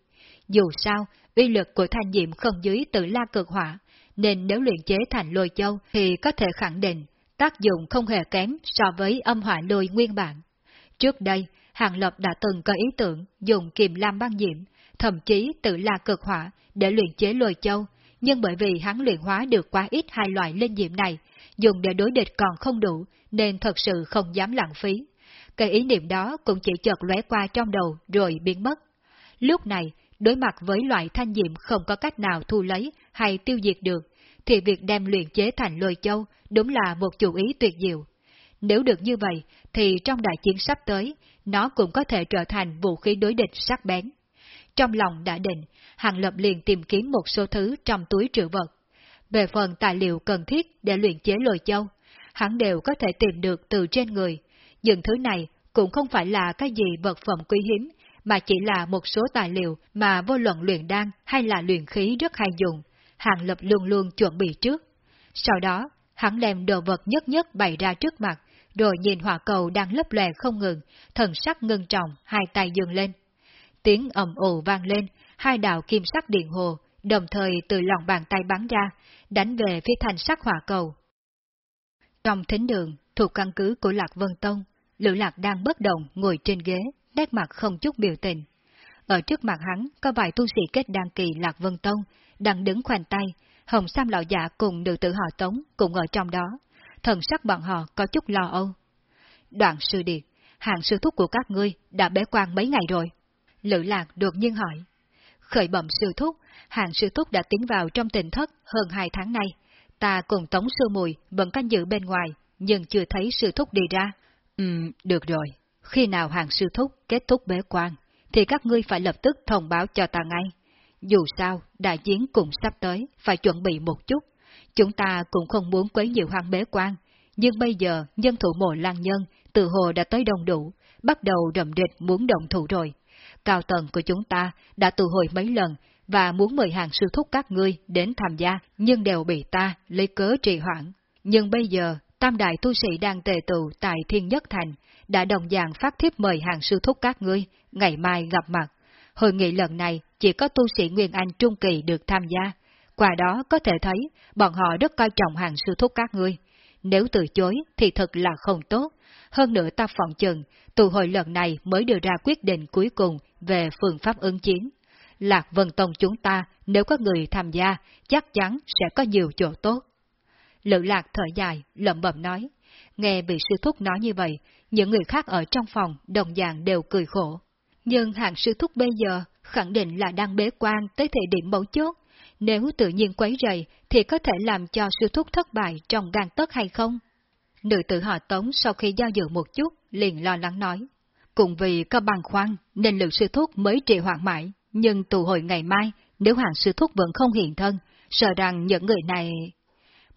Dù sao, uy lực của thanh diệm không dưới tự la cực hỏa, nên nếu luyện chế thành lôi châu thì có thể khẳng định tác dụng không hề kém so với âm hỏa lôi nguyên bản. Trước đây, Hàng Lập đã từng có ý tưởng dùng kiềm lam băng diệm, thậm chí tự la cực hỏa để luyện chế lôi châu, nhưng bởi vì hắn luyện hóa được quá ít hai loại linh diệm này, dùng để đối địch còn không đủ, nên thật sự không dám lãng phí. Cái ý niệm đó cũng chỉ chợt lóe qua trong đầu rồi biến mất. Lúc này, đối mặt với loại thanh diệm không có cách nào thu lấy hay tiêu diệt được, thì việc đem luyện chế thành lôi châu đúng là một chủ ý tuyệt diệu. Nếu được như vậy, thì trong đại chiến sắp tới, nó cũng có thể trở thành vũ khí đối địch sắc bén. Trong lòng đã định, Hàng Lập liền tìm kiếm một số thứ trong túi trữ vật. Về phần tài liệu cần thiết để luyện chế lôi châu, hắn đều có thể tìm được từ trên người. Những thứ này cũng không phải là cái gì vật phẩm quý hiếm, mà chỉ là một số tài liệu mà vô luận luyện đan hay là luyện khí rất hay dùng, Hàng Lập luôn luôn chuẩn bị trước. Sau đó, hắn đem đồ vật nhất nhất bày ra trước mặt, rồi nhìn hỏa cầu đang lấp lè không ngừng, thần sắc ngưng trọng, hai tay dừng lên. Tiếng ầm ồ vang lên, hai đạo kim sắc điện hồ, đồng thời từ lòng bàn tay bắn ra, đánh về phía thành sắc hỏa cầu. Trong thính đường, thuộc căn cứ của Lạc Vân Tông, Lữ Lạc đang bất động ngồi trên ghế, nét mặt không chút biểu tình. Ở trước mặt hắn có vài tu sĩ kết đăng kỳ Lạc Vân Tông, đang đứng khoanh tay, Hồng Sam lão giả cùng nữ tử họ Tống cũng ở trong đó. Thần sắc bọn họ có chút lo âu. Đoạn sư điệt, hàng sư thúc của các ngươi đã bế quan mấy ngày rồi. Lữ Lạc đột nhiên hỏi. Khởi bẩm sư thúc, hàng sư thúc đã tiến vào trong tình thất hơn hai tháng nay. Ta cùng Tống sư mùi vẫn canh giữ bên ngoài, nhưng chưa thấy sư thúc đi ra. Ừm, được rồi. Khi nào hàng sư thúc kết thúc bế quan, thì các ngươi phải lập tức thông báo cho ta ngay. Dù sao, đại chiến cũng sắp tới, phải chuẩn bị một chút. Chúng ta cũng không muốn quấy nhiều hoang bế quan, nhưng bây giờ nhân thủ mộ lan nhân từ hồ đã tới đông đủ, bắt đầu rầm địch muốn động thủ rồi. Cao tầng của chúng ta đã tụ hồi mấy lần và muốn mời hàng sư thúc các ngươi đến tham gia, nhưng đều bị ta lấy cớ trì hoãn. Nhưng bây giờ, tam đại tu sĩ đang tề tụ tại Thiên Nhất Thành, đã đồng dạng phát thiếp mời hàng sư thúc các ngươi, ngày mai gặp mặt. Hội nghị lần này chỉ có tu sĩ Nguyên Anh Trung Kỳ được tham gia. Qua đó có thể thấy, bọn họ rất coi trọng hàng sư thúc các ngươi. Nếu từ chối thì thật là không tốt. Hơn nữa ta phòng chừng, tụ hội lần này mới đưa ra quyết định cuối cùng về phương pháp ứng chiến. Lạc Vân Tông chúng ta, nếu có người tham gia, chắc chắn sẽ có nhiều chỗ tốt. lữ lạc thở dài, lẩm bẩm nói. Nghe vị sư thúc nói như vậy, những người khác ở trong phòng đồng dạng đều cười khổ. Nhưng hàng sư thúc bây giờ khẳng định là đang bế quan tới thời điểm mấu chốt. Nếu tự nhiên quấy rầy thì có thể làm cho sư thúc thất bại trong gan tất hay không? Nữ tử họ tống sau khi giao dự một chút, liền lo lắng nói. Cùng vì có bằng khoan nên lượng sư thúc mới trì hoãn mãi, nhưng tù hồi ngày mai, nếu hàng sư thúc vẫn không hiện thân, sợ rằng những người này...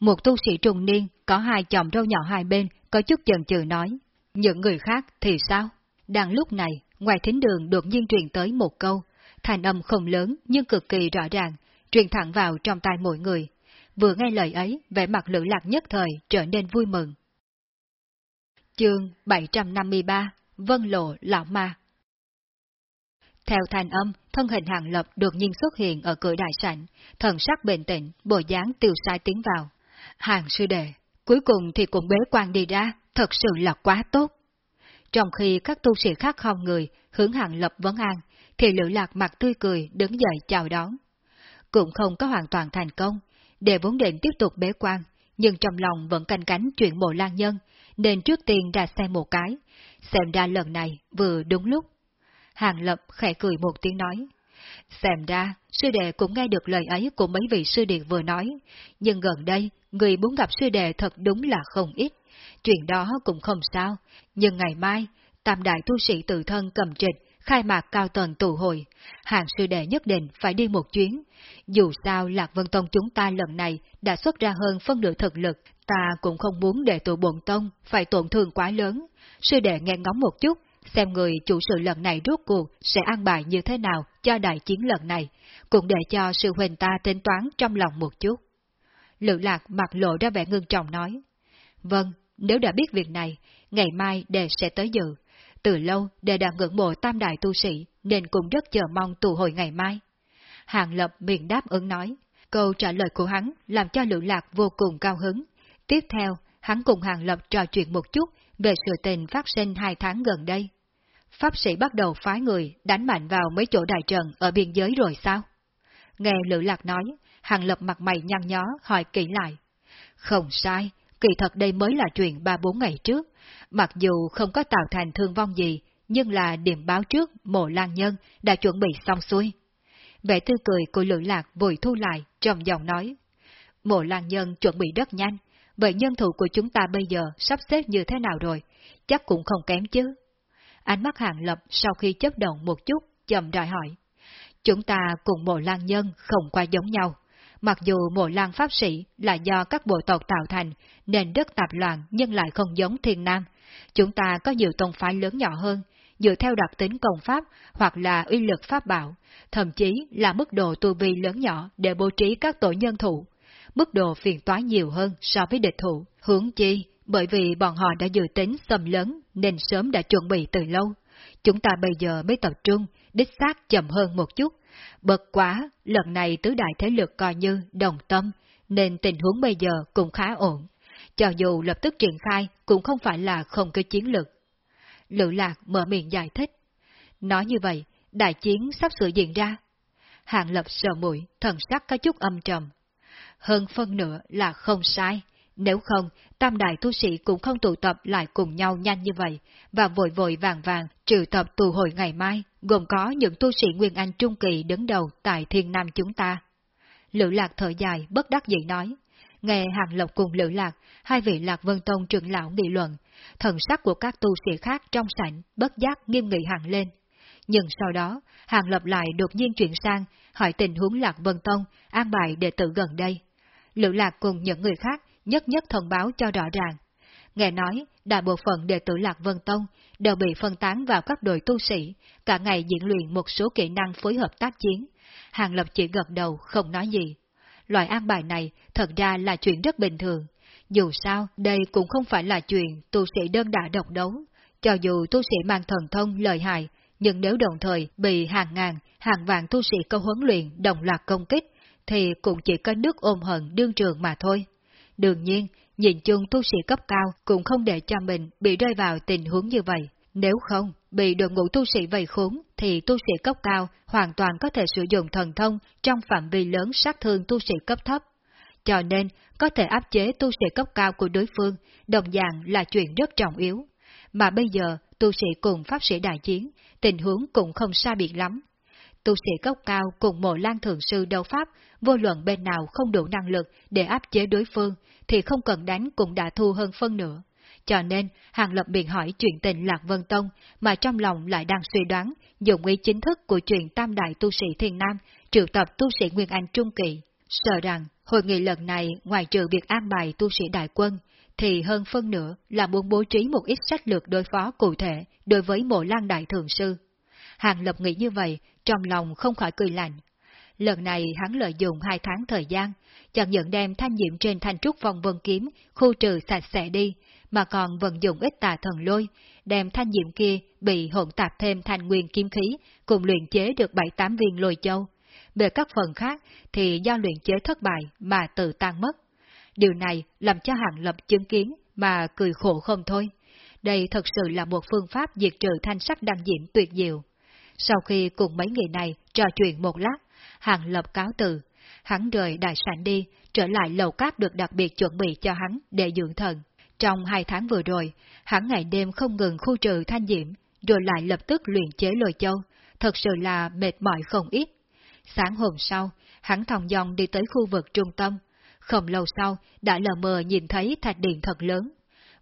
Một tu sĩ trùng niên có hai chồng râu nhỏ hai bên, có chút chần chừ nói. Những người khác thì sao? Đang lúc này, ngoài thính đường đột nhiên truyền tới một câu, thành âm không lớn nhưng cực kỳ rõ ràng, truyền thẳng vào trong tai mỗi người. Vừa nghe lời ấy, vẻ mặt lữ lạc nhất thời trở nên vui mừng. Chương 753 Vân Lộ Lão Ma Theo thanh âm, thân hình hàng lập đột nhiên xuất hiện ở cửa đại sảnh, thần sắc bình tĩnh, bộ dáng tiêu sai tiến vào. Hàng sư đệ, cuối cùng thì cũng bế quan đi ra, thật sự là quá tốt. Trong khi các tu sĩ khác không người, hướng hàng lập vấn an, thì lữ lạc mặt tươi cười đứng dậy chào đón. Cũng không có hoàn toàn thành công, để vốn định tiếp tục bế quan, nhưng trong lòng vẫn canh cánh chuyện bộ lan nhân, nên trước tiên ra xem một cái, xem ra lần này vừa đúng lúc. Hàng Lập khẽ cười một tiếng nói, xem ra sư đệ cũng nghe được lời ấy của mấy vị sư điệt vừa nói, nhưng gần đây người muốn gặp sư đệ thật đúng là không ít, chuyện đó cũng không sao, nhưng ngày mai tam đại tu sĩ tự thân cầm trịch khai mạc cao tuần tụ hội, hàng sư đệ nhất định phải đi một chuyến. Dù sao Lạc Vân Tông chúng ta lần này đã xuất ra hơn phân nửa thực lực, ta cũng không muốn để tụ bổn tông phải tổn thương quá lớn. Sư đệ nghe ngóng một chút, xem người chủ sự lần này rốt cuộc sẽ an bài như thế nào cho đại chiến lần này, cũng để cho sư huynh ta tính toán trong lòng một chút. lữ lạc mặt lộ ra vẻ ngưng trọng nói. Vâng, nếu đã biết việc này, ngày mai đệ sẽ tới dự. Từ lâu đệ đã ngưỡng mộ tam đại tu sĩ, nên cũng rất chờ mong tụ hội ngày mai. Hàng Lập miệng đáp ứng nói. Câu trả lời của hắn làm cho Lữ Lạc vô cùng cao hứng. Tiếp theo, hắn cùng Hàng Lập trò chuyện một chút về sự tình phát sinh hai tháng gần đây. Pháp sĩ bắt đầu phái người đánh mạnh vào mấy chỗ đại trận ở biên giới rồi sao? Nghe Lữ Lạc nói, Hàng Lập mặt mày nhăn nhó hỏi kỹ lại. Không sai, kỳ thật đây mới là chuyện ba bốn ngày trước. Mặc dù không có tạo thành thương vong gì, nhưng là điểm báo trước mộ lan nhân đã chuẩn bị xong xuôi. Vẻ tươi cười của Lữ Lạc vội thu lại, trong giọng nói. Mộ lan nhân chuẩn bị rất nhanh, vậy nhân thủ của chúng ta bây giờ sắp xếp như thế nào rồi? Chắc cũng không kém chứ. Ánh mắt hàng lập sau khi chấp động một chút, chậm rãi hỏi. Chúng ta cùng mộ lan nhân không qua giống nhau. Mặc dù mộ lan pháp sĩ là do các bộ tộc tạo thành, nên rất tạp loạn nhưng lại không giống thiên nam. Chúng ta có nhiều tông phái lớn nhỏ hơn, dựa theo đặc tính công pháp hoặc là uy lực pháp bảo, thậm chí là mức độ tu vi lớn nhỏ để bố trí các tổ nhân thủ. Mức độ phiền toái nhiều hơn so với địch thủ, hướng chi, bởi vì bọn họ đã dự tính xâm lớn nên sớm đã chuẩn bị từ lâu. Chúng ta bây giờ mới tập trung, đích xác chậm hơn một chút. Bật quá, lần này tứ đại thế lực coi như đồng tâm, nên tình huống bây giờ cũng khá ổn. Cho dù lập tức triển khai cũng không phải là không có chiến lược. Lữ Lạc mở miệng giải thích. Nói như vậy, đại chiến sắp sửa diễn ra. Hạng lập sờ mũi, thần sắc có chút âm trầm. Hơn phân nửa là không sai, nếu không, tam đại tu sĩ cũng không tụ tập lại cùng nhau nhanh như vậy, và vội vội vàng vàng trừ tập tù hội ngày mai, gồm có những tu sĩ Nguyên Anh Trung Kỳ đứng đầu tại thiên nam chúng ta. Lữ lạc thở dài, bất đắc dĩ nói. Nghe Hàng Lộc cùng Lữ Lạc, hai vị Lạc Vân Tông trưởng lão nghị luận, thần sắc của các tu sĩ khác trong sảnh bất giác nghiêm nghị hẳn lên. Nhưng sau đó, Hàng Lập lại đột nhiên chuyển sang hỏi tình huống Lạc Vân Tông an bài đệ tử gần đây. Lữ Lạc cùng những người khác nhất nhất thông báo cho rõ ràng. Nghe nói, đại bộ phận đệ tử Lạc Vân Tông đều bị phân tán vào các đội tu sĩ, cả ngày diễn luyện một số kỹ năng phối hợp tác chiến. Hàng Lập chỉ gật đầu, không nói gì. Loại an bài này thật ra là chuyện rất bình thường. Dù sao, đây cũng không phải là chuyện tu sĩ đơn đả độc đấu. Cho dù tu sĩ mang thần thông lợi hại, nhưng nếu đồng thời bị hàng ngàn, hàng vạn tu sĩ câu huấn luyện đồng loạt công kích, thì cũng chỉ có nước ôm hận đương trường mà thôi. Đương nhiên, nhìn chung tu sĩ cấp cao cũng không để cho mình bị rơi vào tình huống như vậy. Nếu không, bị đội ngũ tu sĩ vây khốn, thì tu sĩ cấp cao hoàn toàn có thể sử dụng thần thông trong phạm vi lớn sát thương tu sĩ cấp thấp. Cho nên, có thể áp chế tu sĩ cấp cao của đối phương, đồng dạng là chuyện rất trọng yếu. Mà bây giờ, tu sĩ cùng pháp sĩ đại chiến, tình huống cũng không xa biệt lắm. Tu sĩ cấp cao cùng mộ lan thượng sư đấu pháp, vô luận bên nào không đủ năng lực để áp chế đối phương, thì không cần đánh cũng đã thu hơn phân nửa. Cho nên, Hàng Lập biện hỏi chuyện tình Lạc Vân Tông, mà trong lòng lại đang suy đoán dụng ý chính thức của chuyện tam đại tu sĩ Thiên Nam, triệu tập tu sĩ Nguyên Anh Trung Kỳ. Sợ rằng, hội nghị lần này ngoài trừ việc an bài tu sĩ đại quân, thì hơn phân nữa là muốn bố trí một ít sách lược đối phó cụ thể đối với mộ lan đại thường sư. Hàng Lập nghĩ như vậy, trong lòng không khỏi cười lạnh. Lần này hắn lợi dụng hai tháng thời gian, chẳng những đem thanh nhiệm trên thanh trúc vòng vân kiếm, khu trừ sạch sẽ đi, mà còn vận dụng ít tà thần lôi, đem thanh nhiệm kia bị hỗn tạp thêm thành nguyên kim khí, cùng luyện chế được bảy tám viên lôi châu. Về các phần khác thì do luyện chế thất bại mà tự tan mất. Điều này làm cho hạng Lập chứng kiến mà cười khổ không thôi. Đây thật sự là một phương pháp diệt trừ thanh sắc đăng diễm tuyệt diệu. Sau khi cùng mấy người này trò chuyện một lát, Hàng Lập cáo từ, hắn rời đại sảnh đi, trở lại lầu cát được đặc biệt chuẩn bị cho hắn để dưỡng thần. Trong hai tháng vừa rồi, hắn ngày đêm không ngừng khu trừ thanh diễm, rồi lại lập tức luyện chế lôi châu, thật sự là mệt mỏi không ít. Sáng hôm sau, hắn thòng dòng đi tới khu vực trung tâm, không lâu sau đã lờ mờ nhìn thấy thạch điện thật lớn.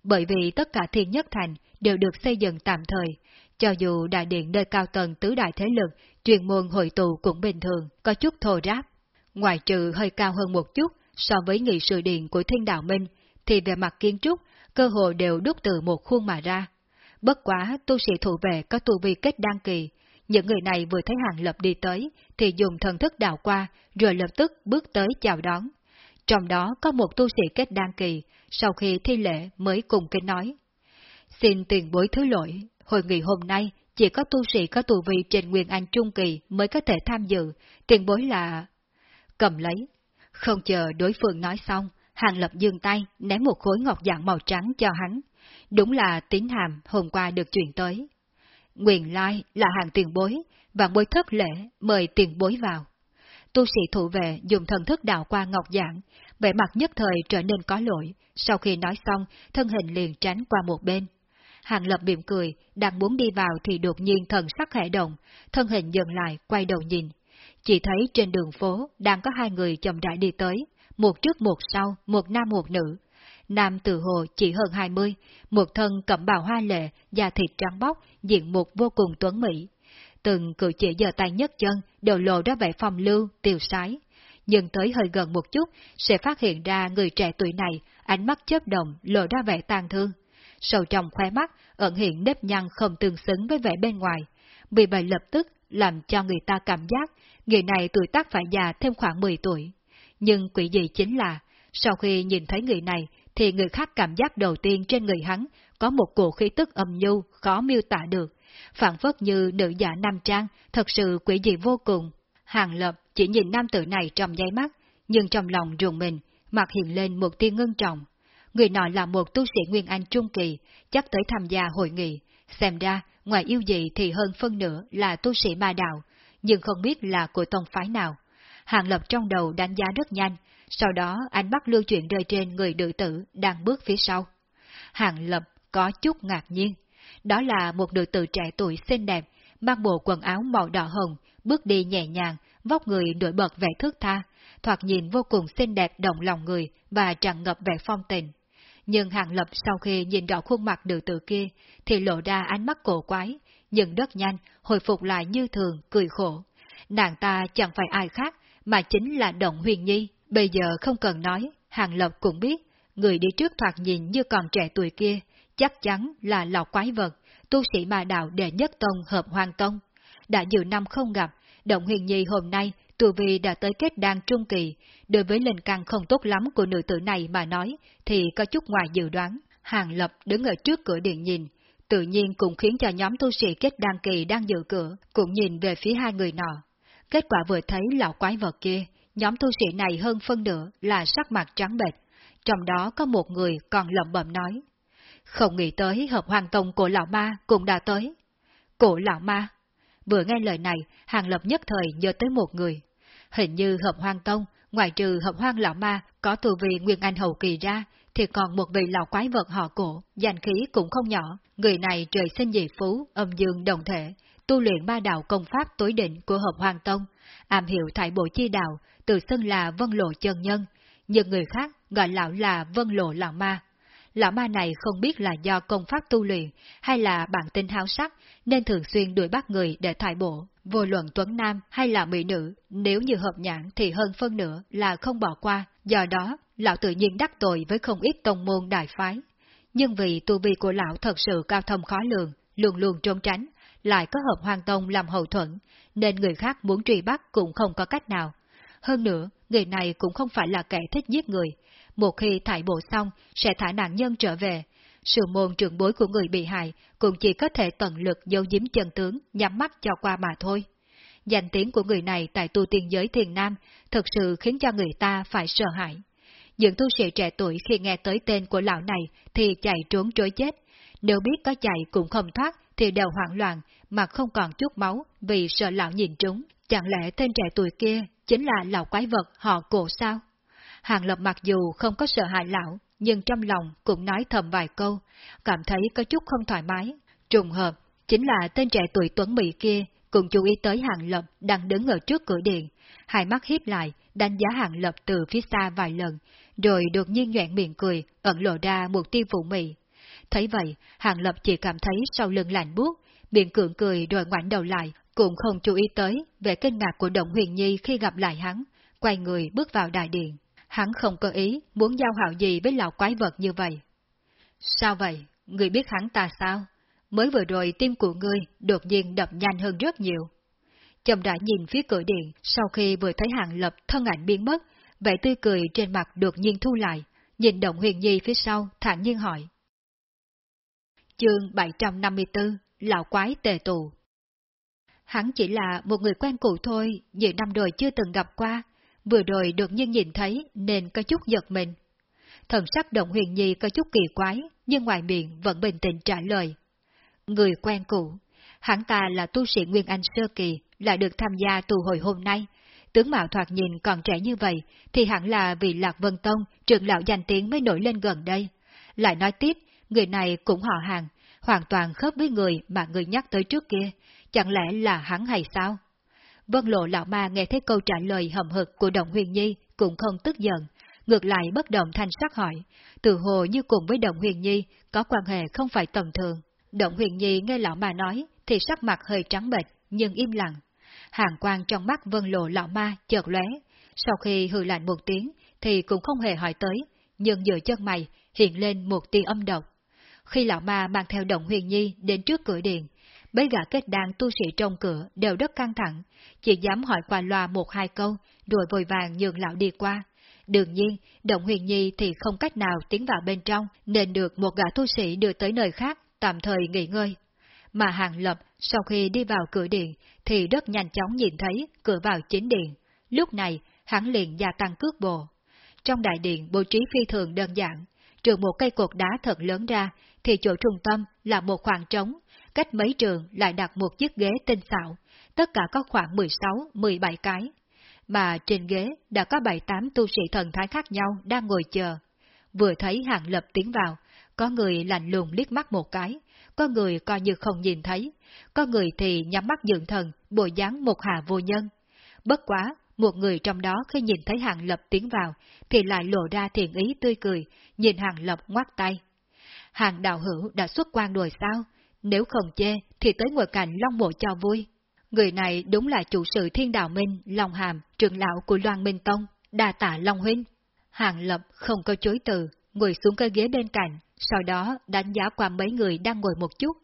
Bởi vì tất cả thiên nhất thành đều được xây dựng tạm thời, cho dù đại điện nơi cao tầng tứ đại thế lực, truyền môn hội tụ cũng bình thường, có chút thô ráp. Ngoài trừ hơi cao hơn một chút so với nghị sự điện của thiên đạo minh, thì về mặt kiến trúc, cơ hồ đều đúc từ một khuôn mà ra. Bất quá, tu sĩ thủ vệ có tu vi kết đăng kỳ, những người này vừa thấy hàng lập đi tới, thì dùng thần thức đào qua, rồi lập tức bước tới chào đón. Trong đó có một tu sĩ kết đăng kỳ, sau khi thi lễ mới cùng kính nói. Xin tiền bối thứ lỗi, hội nghị hôm nay chỉ có tu sĩ có tù vị trên Nguyên Anh Trung Kỳ mới có thể tham dự, tiền bối là... Cầm lấy. Không chờ đối phương nói xong, Hàng Lập dương tay ném một khối ngọc dạng màu trắng cho hắn. Đúng là tín hàm hôm qua được chuyển tới. Nguyên lai là hàng tiền bối, và bối thất lễ mời tiền bối vào. Tu sĩ thủ vệ dùng thần thức đào qua ngọc dạng, vẻ mặt nhất thời trở nên có lỗi, sau khi nói xong, thân hình liền tránh qua một bên. Hàng lập mỉm cười, đang muốn đi vào thì đột nhiên thần sắc khẽ động, thân hình dừng lại, quay đầu nhìn. Chỉ thấy trên đường phố đang có hai người chậm rãi đi tới, một trước một sau, một nam một nữ. Nam từ hồ chỉ hơn hai mươi, một thân cẩm bào hoa lệ, da thịt trắng bóc, diện mục vô cùng tuấn mỹ. Từng cử chỉ giờ tay nhất chân đều lộ ra vẻ phong lưu, tiêu sái. Nhưng tới hơi gần một chút, sẽ phát hiện ra người trẻ tuổi này, ánh mắt chớp động, lộ ra vẻ tàn thương sâu trong khóe mắt, ẩn hiện nếp nhăn không tương xứng với vẻ bên ngoài. Vì vậy lập tức làm cho người ta cảm giác người này tuổi tác phải già thêm khoảng 10 tuổi. Nhưng quỷ gì chính là, sau khi nhìn thấy người này, thì người khác cảm giác đầu tiên trên người hắn có một cổ khí tức âm nhu, khó miêu tả được, phản phất như nữ giả nam trang, thật sự quỷ dị vô cùng. Hàng lập chỉ nhìn nam tử này trong giấy mắt, nhưng trong lòng rùng mình, mặt hiện lên một tia ngân trọng. Người nọ là một tu sĩ Nguyên Anh Trung Kỳ, chắc tới tham gia hội nghị, xem ra, ngoài yêu dị thì hơn phân nửa là tu sĩ ma đạo, nhưng không biết là của tông phái nào. Hàng lập trong đầu đánh giá rất nhanh, sau đó ánh mắt lưu chuyển rơi trên người nữ tử đang bước phía sau. Hàng lập có chút ngạc nhiên. Đó là một nữ tử trẻ tuổi xinh đẹp, mang bộ quần áo màu đỏ hồng, bước đi nhẹ nhàng, vóc người nổi bật vẻ thước tha, thoạt nhìn vô cùng xinh đẹp động lòng người và tràn ngập vẻ phong tình. Nhưng Hàng Lập sau khi nhìn rõ khuôn mặt nữ tử kia, thì lộ ra ánh mắt cổ quái, nhưng rất nhanh, hồi phục lại như thường, cười khổ. Nàng ta chẳng phải ai khác, mà chính là Động Huyền Nhi. Bây giờ không cần nói, Hàng Lập cũng biết, người đi trước thoạt nhìn như còn trẻ tuổi kia, chắc chắn là lọc quái vật, tu sĩ ma đạo đệ nhất tông hợp hoàng tông. Đã nhiều năm không gặp, Động Huyền Nhi hôm nay Tù vi đã tới kết đan trung kỳ, đối với linh căn không tốt lắm của nữ tử này mà nói, thì có chút ngoài dự đoán. Hàng Lập đứng ở trước cửa điện nhìn, tự nhiên cũng khiến cho nhóm tu sĩ kết đan kỳ đang dự cửa, cũng nhìn về phía hai người nọ. Kết quả vừa thấy lão quái vật kia, nhóm tu sĩ này hơn phân nửa là sắc mặt trắng bệch, trong đó có một người còn lẩm bẩm nói. Không nghĩ tới hợp hoàng tông của lão ma cũng đã tới. Cổ lão ma. Vừa nghe lời này, Hàng Lập nhất thời nhớ tới một người. Hình như hợp hoang tông, ngoài trừ hợp hoang lão ma có tu vị Nguyên Anh hậu kỳ ra, thì còn một vị lão quái vật họ cổ, danh khí cũng không nhỏ. Người này trời sinh dị phú, âm dương đồng thể, tu luyện ba đạo công pháp tối định của hợp hoang tông, am hiểu thải bộ chi đạo, tự xưng là vân lộ chân nhân, nhưng người khác gọi lão là vân lộ lão ma. Lão ma này không biết là do công pháp tu luyện hay là bản tính háo sắc nên thường xuyên đuổi bắt người để thải bộ. Vô luận tuấn nam hay là mỹ nữ, nếu như hợp nhãn thì hơn phân nửa là không bỏ qua, do đó lão tự nhiên đắc tội với không ít tông môn đại phái. Nhưng vì tu vi của lão thật sự cao thâm khó lường, luôn luôn trốn tránh, lại có hợp hoàng tông làm hậu thuẫn, nên người khác muốn truy bắt cũng không có cách nào. Hơn nữa, người này cũng không phải là kẻ thích giết người. Một khi thải bộ xong, sẽ thả nạn nhân trở về. Sự môn trưởng bối của người bị hại cũng chỉ có thể tận lực giấu giếm chân tướng, nhắm mắt cho qua mà thôi. Danh tiếng của người này tại tu tiên giới thiền nam thực sự khiến cho người ta phải sợ hãi. Những tu sĩ trẻ tuổi khi nghe tới tên của lão này thì chạy trốn trối chết. Nếu biết có chạy cũng không thoát thì đều hoảng loạn mà không còn chút máu vì sợ lão nhìn trúng. Chẳng lẽ tên trẻ tuổi kia chính là lão quái vật họ cổ sao? Hàng Lập mặc dù không có sợ hãi lão, nhưng trong lòng cũng nói thầm vài câu, cảm thấy có chút không thoải mái. Trùng hợp, chính là tên trẻ tuổi tuấn Mỹ kia cũng chú ý tới Hàng Lập đang đứng ở trước cửa điện, hai mắt hiếp lại, đánh giá Hàng Lập từ phía xa vài lần, rồi đột nhiên nhoẹn miệng cười, ẩn lộ ra một tia phụ mị. Thấy vậy, Hàng Lập chỉ cảm thấy sau lưng lạnh buốt, miệng cưỡng cười rồi ngoảnh đầu lại, cũng không chú ý tới về kinh ngạc của Động Huyền Nhi khi gặp lại hắn, quay người bước vào đại điện. Hắn không có ý muốn giao hảo gì với lão quái vật như vậy. Sao vậy? Người biết hắn ta sao? Mới vừa rồi tim của ngươi đột nhiên đập nhanh hơn rất nhiều. Chồng đã nhìn phía cửa điện sau khi vừa thấy hàng lập thân ảnh biến mất, vẻ tươi cười trên mặt đột nhiên thu lại, nhìn động huyền nhi phía sau thản nhiên hỏi. Chương 754 Lão quái tề tù Hắn chỉ là một người quen cũ thôi, nhiều năm rồi chưa từng gặp qua, vừa rồi đột nhiên nhìn thấy nên có chút giật mình. Thần sắc động huyền nhi có chút kỳ quái, nhưng ngoài miệng vẫn bình tĩnh trả lời. Người quen cũ, hắn ta là tu sĩ Nguyên Anh Sơ Kỳ, lại được tham gia tù hồi hôm nay. Tướng mạo thoạt nhìn còn trẻ như vậy, thì hẳn là vì Lạc Vân Tông, trưởng lão danh tiếng mới nổi lên gần đây. Lại nói tiếp, người này cũng họ hàng, hoàn toàn khớp với người mà người nhắc tới trước kia, chẳng lẽ là hắn hay sao? Vân lộ lão ma nghe thấy câu trả lời hầm hực của Đồng Huyền Nhi cũng không tức giận, ngược lại bất động thanh sắc hỏi, từ hồ như cùng với Đồng Huyền Nhi có quan hệ không phải tầm thường. Động Huyền Nhi nghe lão ma nói thì sắc mặt hơi trắng bệch nhưng im lặng. Hàng quang trong mắt vân lộ lão ma chợt lóe, sau khi hừ lạnh một tiếng thì cũng không hề hỏi tới, nhưng giữa chân mày hiện lên một tia âm độc. Khi lão ma mang theo Động Huyền Nhi đến trước cửa điện, mấy gã kết đàn tu sĩ trong cửa đều rất căng thẳng, chỉ dám hỏi qua loa một hai câu, rồi vội vàng nhường lão đi qua. Đương nhiên, Động Huyền Nhi thì không cách nào tiến vào bên trong, nên được một gã tu sĩ đưa tới nơi khác, tạm thời nghỉ ngơi. Mà Hàng Lập sau khi đi vào cửa điện thì rất nhanh chóng nhìn thấy cửa vào chính điện. Lúc này, hắn liền gia tăng cước bộ. Trong đại điện bố trí phi thường đơn giản, trừ một cây cột đá thật lớn ra, thì chỗ trung tâm là một khoảng trống, cách mấy trường lại đặt một chiếc ghế tinh xạo, tất cả có khoảng 16-17 cái. Mà trên ghế đã có 7-8 tu sĩ thần thái khác nhau đang ngồi chờ. Vừa thấy Hàng Lập tiến vào, có người lạnh lùng liếc mắt một cái, có người coi như không nhìn thấy, có người thì nhắm mắt dưỡng thần, bộ dáng một hà vô nhân. Bất quá, một người trong đó khi nhìn thấy Hàng Lập tiến vào, thì lại lộ ra thiện ý tươi cười, nhìn Hàng Lập ngoắt tay. Hàng đạo hữu đã xuất quan rồi sao? Nếu không chê, thì tới ngồi cạnh Long Mộ cho vui. Người này đúng là chủ sự thiên đạo minh, Long Hàm, trưởng lão của Loan Minh Tông, đa tạ Long Huynh. Hàng Lập không có chối từ, ngồi xuống cái ghế bên cạnh, sau đó đánh giá qua mấy người đang ngồi một chút.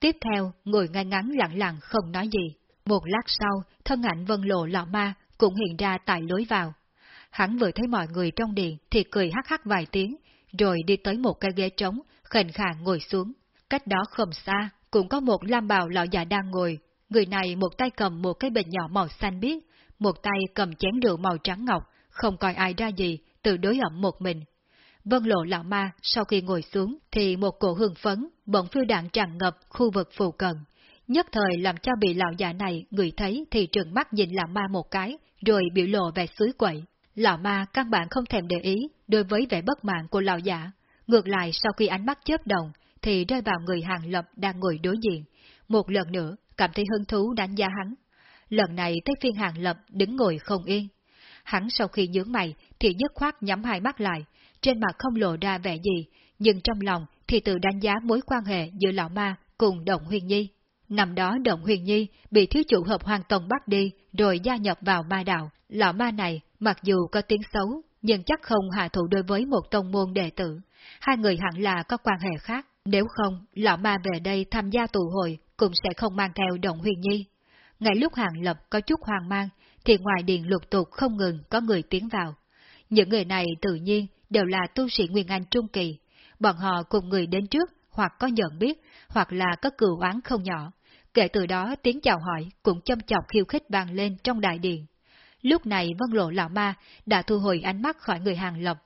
Tiếp theo, ngồi ngay ngắn lặng lặng không nói gì. Một lát sau, thân ảnh vân lộ lọ ma cũng hiện ra tại lối vào. Hắn vừa thấy mọi người trong điện thì cười hắc hắc vài tiếng, rồi đi tới một cái ghế trống, khền khàng ngồi xuống. Cách đó không xa, cũng có một lam bào lão già đang ngồi. Người này một tay cầm một cái bình nhỏ màu xanh biếc, một tay cầm chén rượu màu trắng ngọc, không coi ai ra gì, tự đối ẩm một mình. Vân lộ lão ma sau khi ngồi xuống thì một cổ hương phấn, bỗng phiêu đạn tràn ngập khu vực phù cận. Nhất thời làm cho bị lão già này người thấy thì trừng mắt nhìn lão ma một cái, rồi biểu lộ về suối quậy. Lão ma căn bản không thèm để ý đối với vẻ bất mãn của lão giả. Ngược lại sau khi ánh mắt chớp động thì rơi vào người hàng lập đang ngồi đối diện. Một lần nữa cảm thấy hứng thú đánh giá hắn. Lần này thấy phiên hàng lập đứng ngồi không yên. Hắn sau khi nhướng mày thì dứt khoát nhắm hai mắt lại, trên mặt không lộ ra vẻ gì, nhưng trong lòng thì tự đánh giá mối quan hệ giữa lão ma cùng Động Huyền Nhi. Năm đó Động Huyền Nhi bị thiếu chủ hợp hoàng tông bắt đi rồi gia nhập vào ma đạo. Lão ma này mặc dù có tiếng xấu, nhưng chắc không hạ thủ đối với một tông môn đệ tử. Hai người hẳn là có quan hệ khác. Nếu không, lão ma về đây tham gia tụ hội cũng sẽ không mang theo Động Huyền Nhi. Ngay lúc Hàng Lập có chút hoang mang, thì ngoài điện lục tục không ngừng có người tiến vào. Những người này tự nhiên đều là tu sĩ Nguyên Anh Trung Kỳ. Bọn họ cùng người đến trước hoặc có nhận biết, hoặc là có cừu oán không nhỏ. Kể từ đó tiếng chào hỏi cũng châm chọc khiêu khích vang lên trong đại điện. Lúc này vân lộ lão ma đã thu hồi ánh mắt khỏi người hàng lập.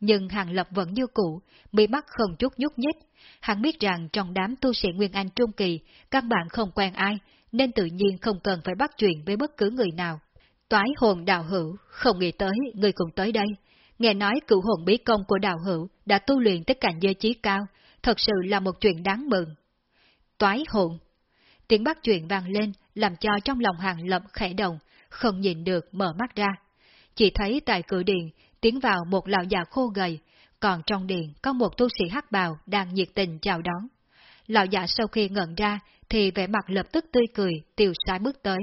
Nhưng hàng lập vẫn như cũ, mi mắt không chút nhúc nhích. Hắn biết rằng trong đám tu sĩ Nguyên Anh Trung Kỳ, các bạn không quen ai, nên tự nhiên không cần phải bắt chuyện với bất cứ người nào. Toái hồn đạo hữu, không nghĩ tới, người cùng tới đây, Nghe nói cựu hồn bí công của đạo hữu đã tu luyện tới cảnh giới trí cao, thật sự là một chuyện đáng mừng. Toái hồn Tiếng bắt chuyện vang lên, làm cho trong lòng hàng lập khẽ động, không nhìn được mở mắt ra. Chỉ thấy tại cửa điện, tiến vào một lão già khô gầy, còn trong điện có một tu sĩ hắc bào đang nhiệt tình chào đón. Lão già sau khi ngẩn ra thì vẻ mặt lập tức tươi cười, tiêu sái bước tới.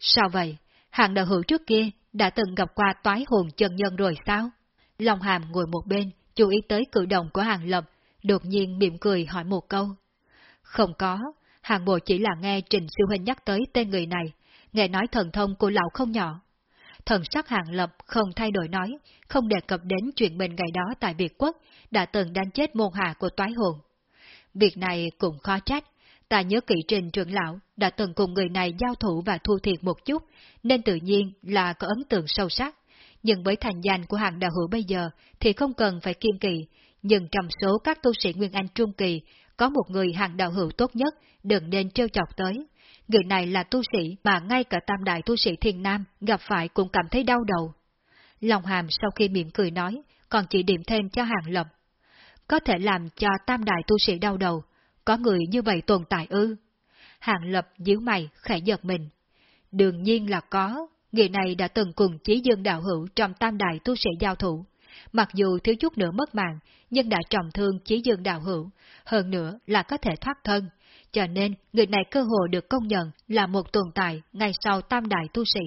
Sao vậy? Hàng đạo hữu trước kia đã từng gặp qua toái hồn chân nhân rồi sao? Long Hàm ngồi một bên, chú ý tới cử động của Hàng Lập, đột nhiên mỉm cười hỏi một câu. Không có, Hàng Bộ chỉ là nghe Trình Siêu Huynh nhắc tới tên người này, nghe nói thần thông của lão không nhỏ. Thần sắc Hàng Lập không thay đổi nói, không đề cập đến chuyện mình ngày đó tại Việt Quốc, đã từng đánh chết môn hạ của toái hồn. Việc này cũng khó trách, ta nhớ kỹ trình trưởng lão đã từng cùng người này giao thủ và thu thiệt một chút, nên tự nhiên là có ấn tượng sâu sắc. Nhưng với thành danh của hạng đạo hữu bây giờ thì không cần phải kiên kỳ, nhưng trong số các tu sĩ Nguyên Anh Trung Kỳ, có một người hạng đạo hữu tốt nhất, đừng nên trêu chọc tới. Người này là tu sĩ mà ngay cả tam đại tu sĩ thiền nam gặp phải cũng cảm thấy đau đầu. Lòng hàm sau khi mỉm cười nói, còn chỉ điểm thêm cho hàng lập. Có thể làm cho tam đại tu sĩ đau đầu, có người như vậy tồn tại ư? Hàng lập díu mày, khẽ giật mình. Đương nhiên là có, người này đã từng cùng chí dương đạo hữu trong tam đại tu sĩ giao thủ. Mặc dù thiếu chút nữa mất mạng, nhưng đã trọng thương chí dương đạo hữu, hơn nữa là có thể thoát thân. Cho nên, người này cơ hồ được công nhận là một tồn tại ngay sau tam đại tu sĩ.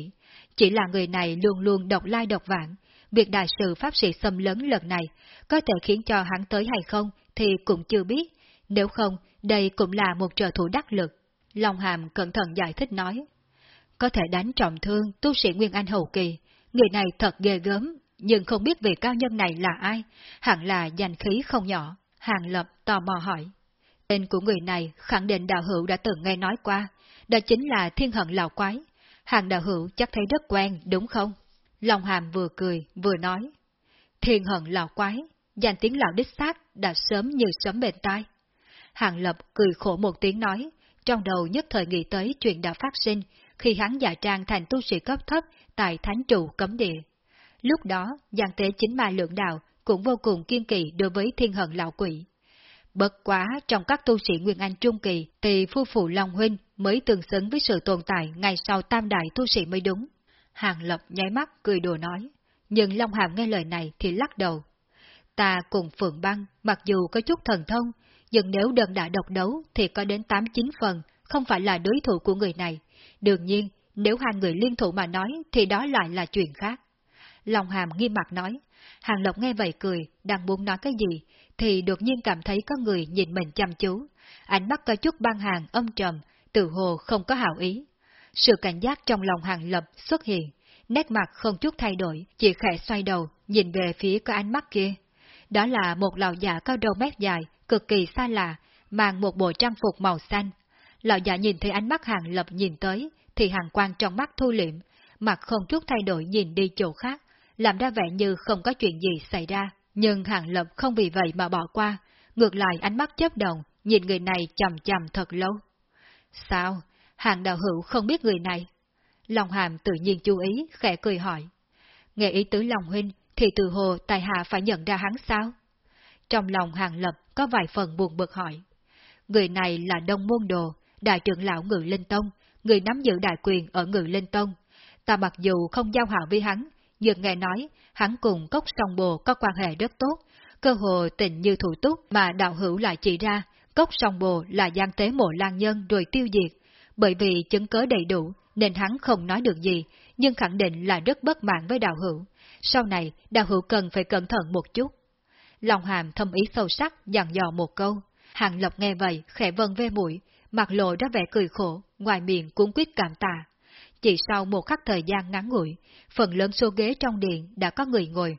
Chỉ là người này luôn luôn độc lai độc vãng. Việc đại sự pháp sĩ xâm lấn lần này có thể khiến cho hắn tới hay không thì cũng chưa biết. Nếu không, đây cũng là một trợ thủ đắc lực. Long Hàm cẩn thận giải thích nói. Có thể đánh trọng thương tu sĩ Nguyên Anh hậu kỳ, người này thật ghê gớm, nhưng không biết vị cao nhân này là ai, hẳn là danh khí không nhỏ. Hàng Lập tò mò hỏi. Tên của người này khẳng định đạo hữu đã từng nghe nói qua, đó chính là thiên hận lão quái. Hàng đạo hữu chắc thấy rất quen, đúng không? Long Hàm vừa cười, vừa nói. Thiên hận lão quái, danh tiếng lão đích xác đã sớm như sớm bên tai. Hàng Lập cười khổ một tiếng nói, trong đầu nhất thời nghĩ tới chuyện đã phát sinh khi hắn giả trang thành tu sĩ cấp thấp tại thánh trụ cấm địa. Lúc đó, giang tế chính ma lượng đạo cũng vô cùng kiên kỳ đối với thiên hận lão quỷ. Bất quá trong các tu sĩ Nguyên Anh Trung Kỳ thì phu phụ Long Huynh mới tương xứng với sự tồn tại ngày sau tam đại tu sĩ mới đúng. Hàng Lập nháy mắt cười đùa nói, nhưng Long Hàm nghe lời này thì lắc đầu. Ta cùng Phượng Băng mặc dù có chút thần thông, nhưng nếu đơn đã độc đấu thì có đến 8-9 phần, không phải là đối thủ của người này. Đương nhiên, nếu hai người liên thủ mà nói thì đó lại là chuyện khác. Long Hàm nghiêm mặt nói, Hàng Lộc nghe vậy cười, đang muốn nói cái gì, thì đột nhiên cảm thấy có người nhìn mình chăm chú. Ánh mắt có chút băng hàng âm trầm, tự hồ không có hảo ý. Sự cảnh giác trong lòng Hàng Lập xuất hiện, nét mặt không chút thay đổi, chỉ khẽ xoay đầu, nhìn về phía cái ánh mắt kia. Đó là một lão già cao đầu mét dài, cực kỳ xa lạ, mang một bộ trang phục màu xanh. Lão già nhìn thấy ánh mắt Hàng Lập nhìn tới, thì hàng quang trong mắt thu liệm, mặt không chút thay đổi nhìn đi chỗ khác, làm ra vẻ như không có chuyện gì xảy ra. Nhưng Hàng Lập không vì vậy mà bỏ qua, ngược lại ánh mắt chớp động, nhìn người này chầm chầm thật lâu. Sao? Hàng đạo hữu không biết người này? Long Hàm tự nhiên chú ý, khẽ cười hỏi. Nghe ý tứ Long Huynh, thì từ hồ tài hạ phải nhận ra hắn sao? Trong lòng Hàng Lập có vài phần buồn bực hỏi. Người này là Đông Môn Đồ, đại trưởng lão Ngự Linh Tông, người nắm giữ đại quyền ở Ngự Linh Tông. Ta mặc dù không giao hảo với hắn, dường nghe nói hắn cùng cốc song bồ có quan hệ rất tốt, cơ hồ tình như thủ túc mà đạo hữu lại chỉ ra, cốc song bồ là gian tế mộ lan nhân rồi tiêu diệt. Bởi vì chứng cớ đầy đủ nên hắn không nói được gì, nhưng khẳng định là rất bất mãn với đạo hữu. Sau này, đạo hữu cần phải cẩn thận một chút. Lòng hàm thâm ý sâu sắc, dặn dò một câu. Hàng Lộc nghe vậy, khẽ vân ve mũi, mặt lộ ra vẻ cười khổ, ngoài miệng cũng quyết cảm tạ. Chỉ sau một khắc thời gian ngắn ngủi, phần lớn số ghế trong điện đã có người ngồi.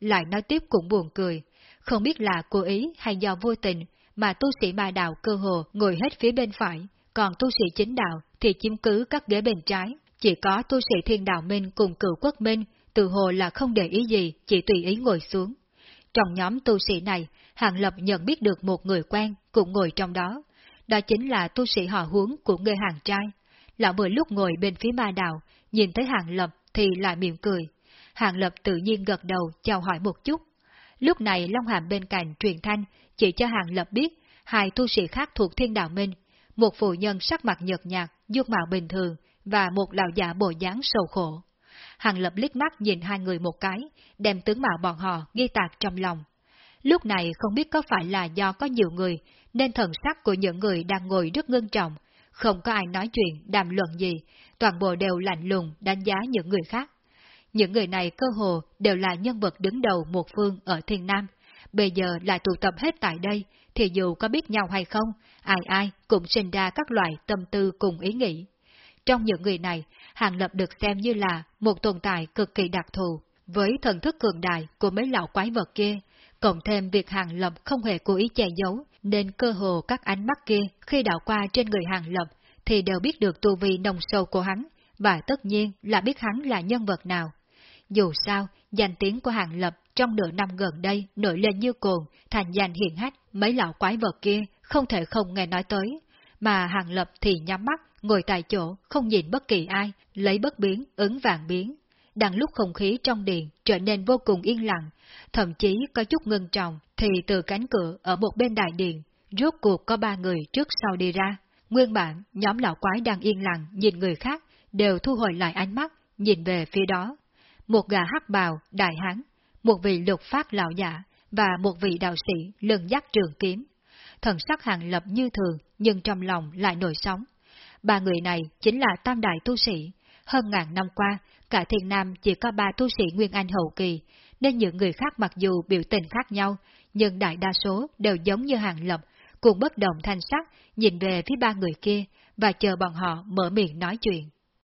Lại nói tiếp cũng buồn cười, không biết là cố ý hay do vô tình mà tu sĩ ma đạo cơ hồ ngồi hết phía bên phải, còn tu sĩ chính đạo thì chiếm cứ các ghế bên trái. Chỉ có tu sĩ thiên đạo minh cùng cựu quốc minh, từ hồ là không để ý gì, chỉ tùy ý ngồi xuống. Trong nhóm tu sĩ này, Hàng Lập nhận biết được một người quen cũng ngồi trong đó. Đó chính là tu sĩ họ huống của người hàng trai. Lão vừa lúc ngồi bên phía ma đạo, nhìn thấy Hàng Lập thì lại mỉm cười. Hàng Lập tự nhiên gật đầu chào hỏi một chút. Lúc này Long Hàm bên cạnh truyền thanh chỉ cho Hàng Lập biết hai tu sĩ khác thuộc thiên đạo minh, một phụ nhân sắc mặt nhợt nhạt, dung mạo bình thường và một lão giả bộ dáng sầu khổ. Hàng Lập liếc mắt nhìn hai người một cái, đem tướng mạo bọn họ ghi tạc trong lòng. Lúc này không biết có phải là do có nhiều người, nên thần sắc của những người đang ngồi rất ngưng trọng, không có ai nói chuyện, đàm luận gì, toàn bộ đều lạnh lùng đánh giá những người khác. Những người này cơ hồ đều là nhân vật đứng đầu một phương ở Thiên Nam, bây giờ lại tụ tập hết tại đây, thì dù có biết nhau hay không, ai ai cũng sinh ra các loại tâm tư cùng ý nghĩ. Trong những người này, Hàng Lập được xem như là một tồn tại cực kỳ đặc thù, với thần thức cường đại của mấy lão quái vật kia, cộng thêm việc Hàng Lập không hề cố ý che giấu, nên cơ hồ các ánh mắt kia khi đảo qua trên người Hàng Lập thì đều biết được tu vi nồng sâu của hắn, và tất nhiên là biết hắn là nhân vật nào. Dù sao, danh tiếng của Hàng Lập trong nửa năm gần đây nổi lên như cồn, thành danh hiển hách, mấy lão quái vật kia không thể không nghe nói tới, mà Hàng Lập thì nhắm mắt, ngồi tại chỗ, không nhìn bất kỳ ai, lấy bất biến, ứng vàng biến. Đang lúc không khí trong điện trở nên vô cùng yên lặng, thậm chí có chút ngưng trọng, thì từ cánh cửa ở một bên đại điện, rốt cuộc có ba người trước sau đi ra. Nguyên bản, nhóm lão quái đang yên lặng nhìn người khác, đều thu hồi lại ánh mắt, nhìn về phía đó. Một gà hắc bào, đại hán, một vị lục phát lão giả, và một vị đạo sĩ lưng dắt trường kiếm. Thần sắc hàng lập như thường, nhưng trong lòng lại nổi sóng. Ba người này chính là tam đại tu sĩ. Hơn ngàn năm qua, cả thiên nam chỉ có ba tu sĩ Nguyên Anh hậu kỳ, nên những người khác mặc dù biểu tình khác nhau, nhưng đại đa số đều giống như hàng lập, cùng bất động thanh sắc, nhìn về phía ba người kia, và chờ bọn họ mở miệng nói chuyện.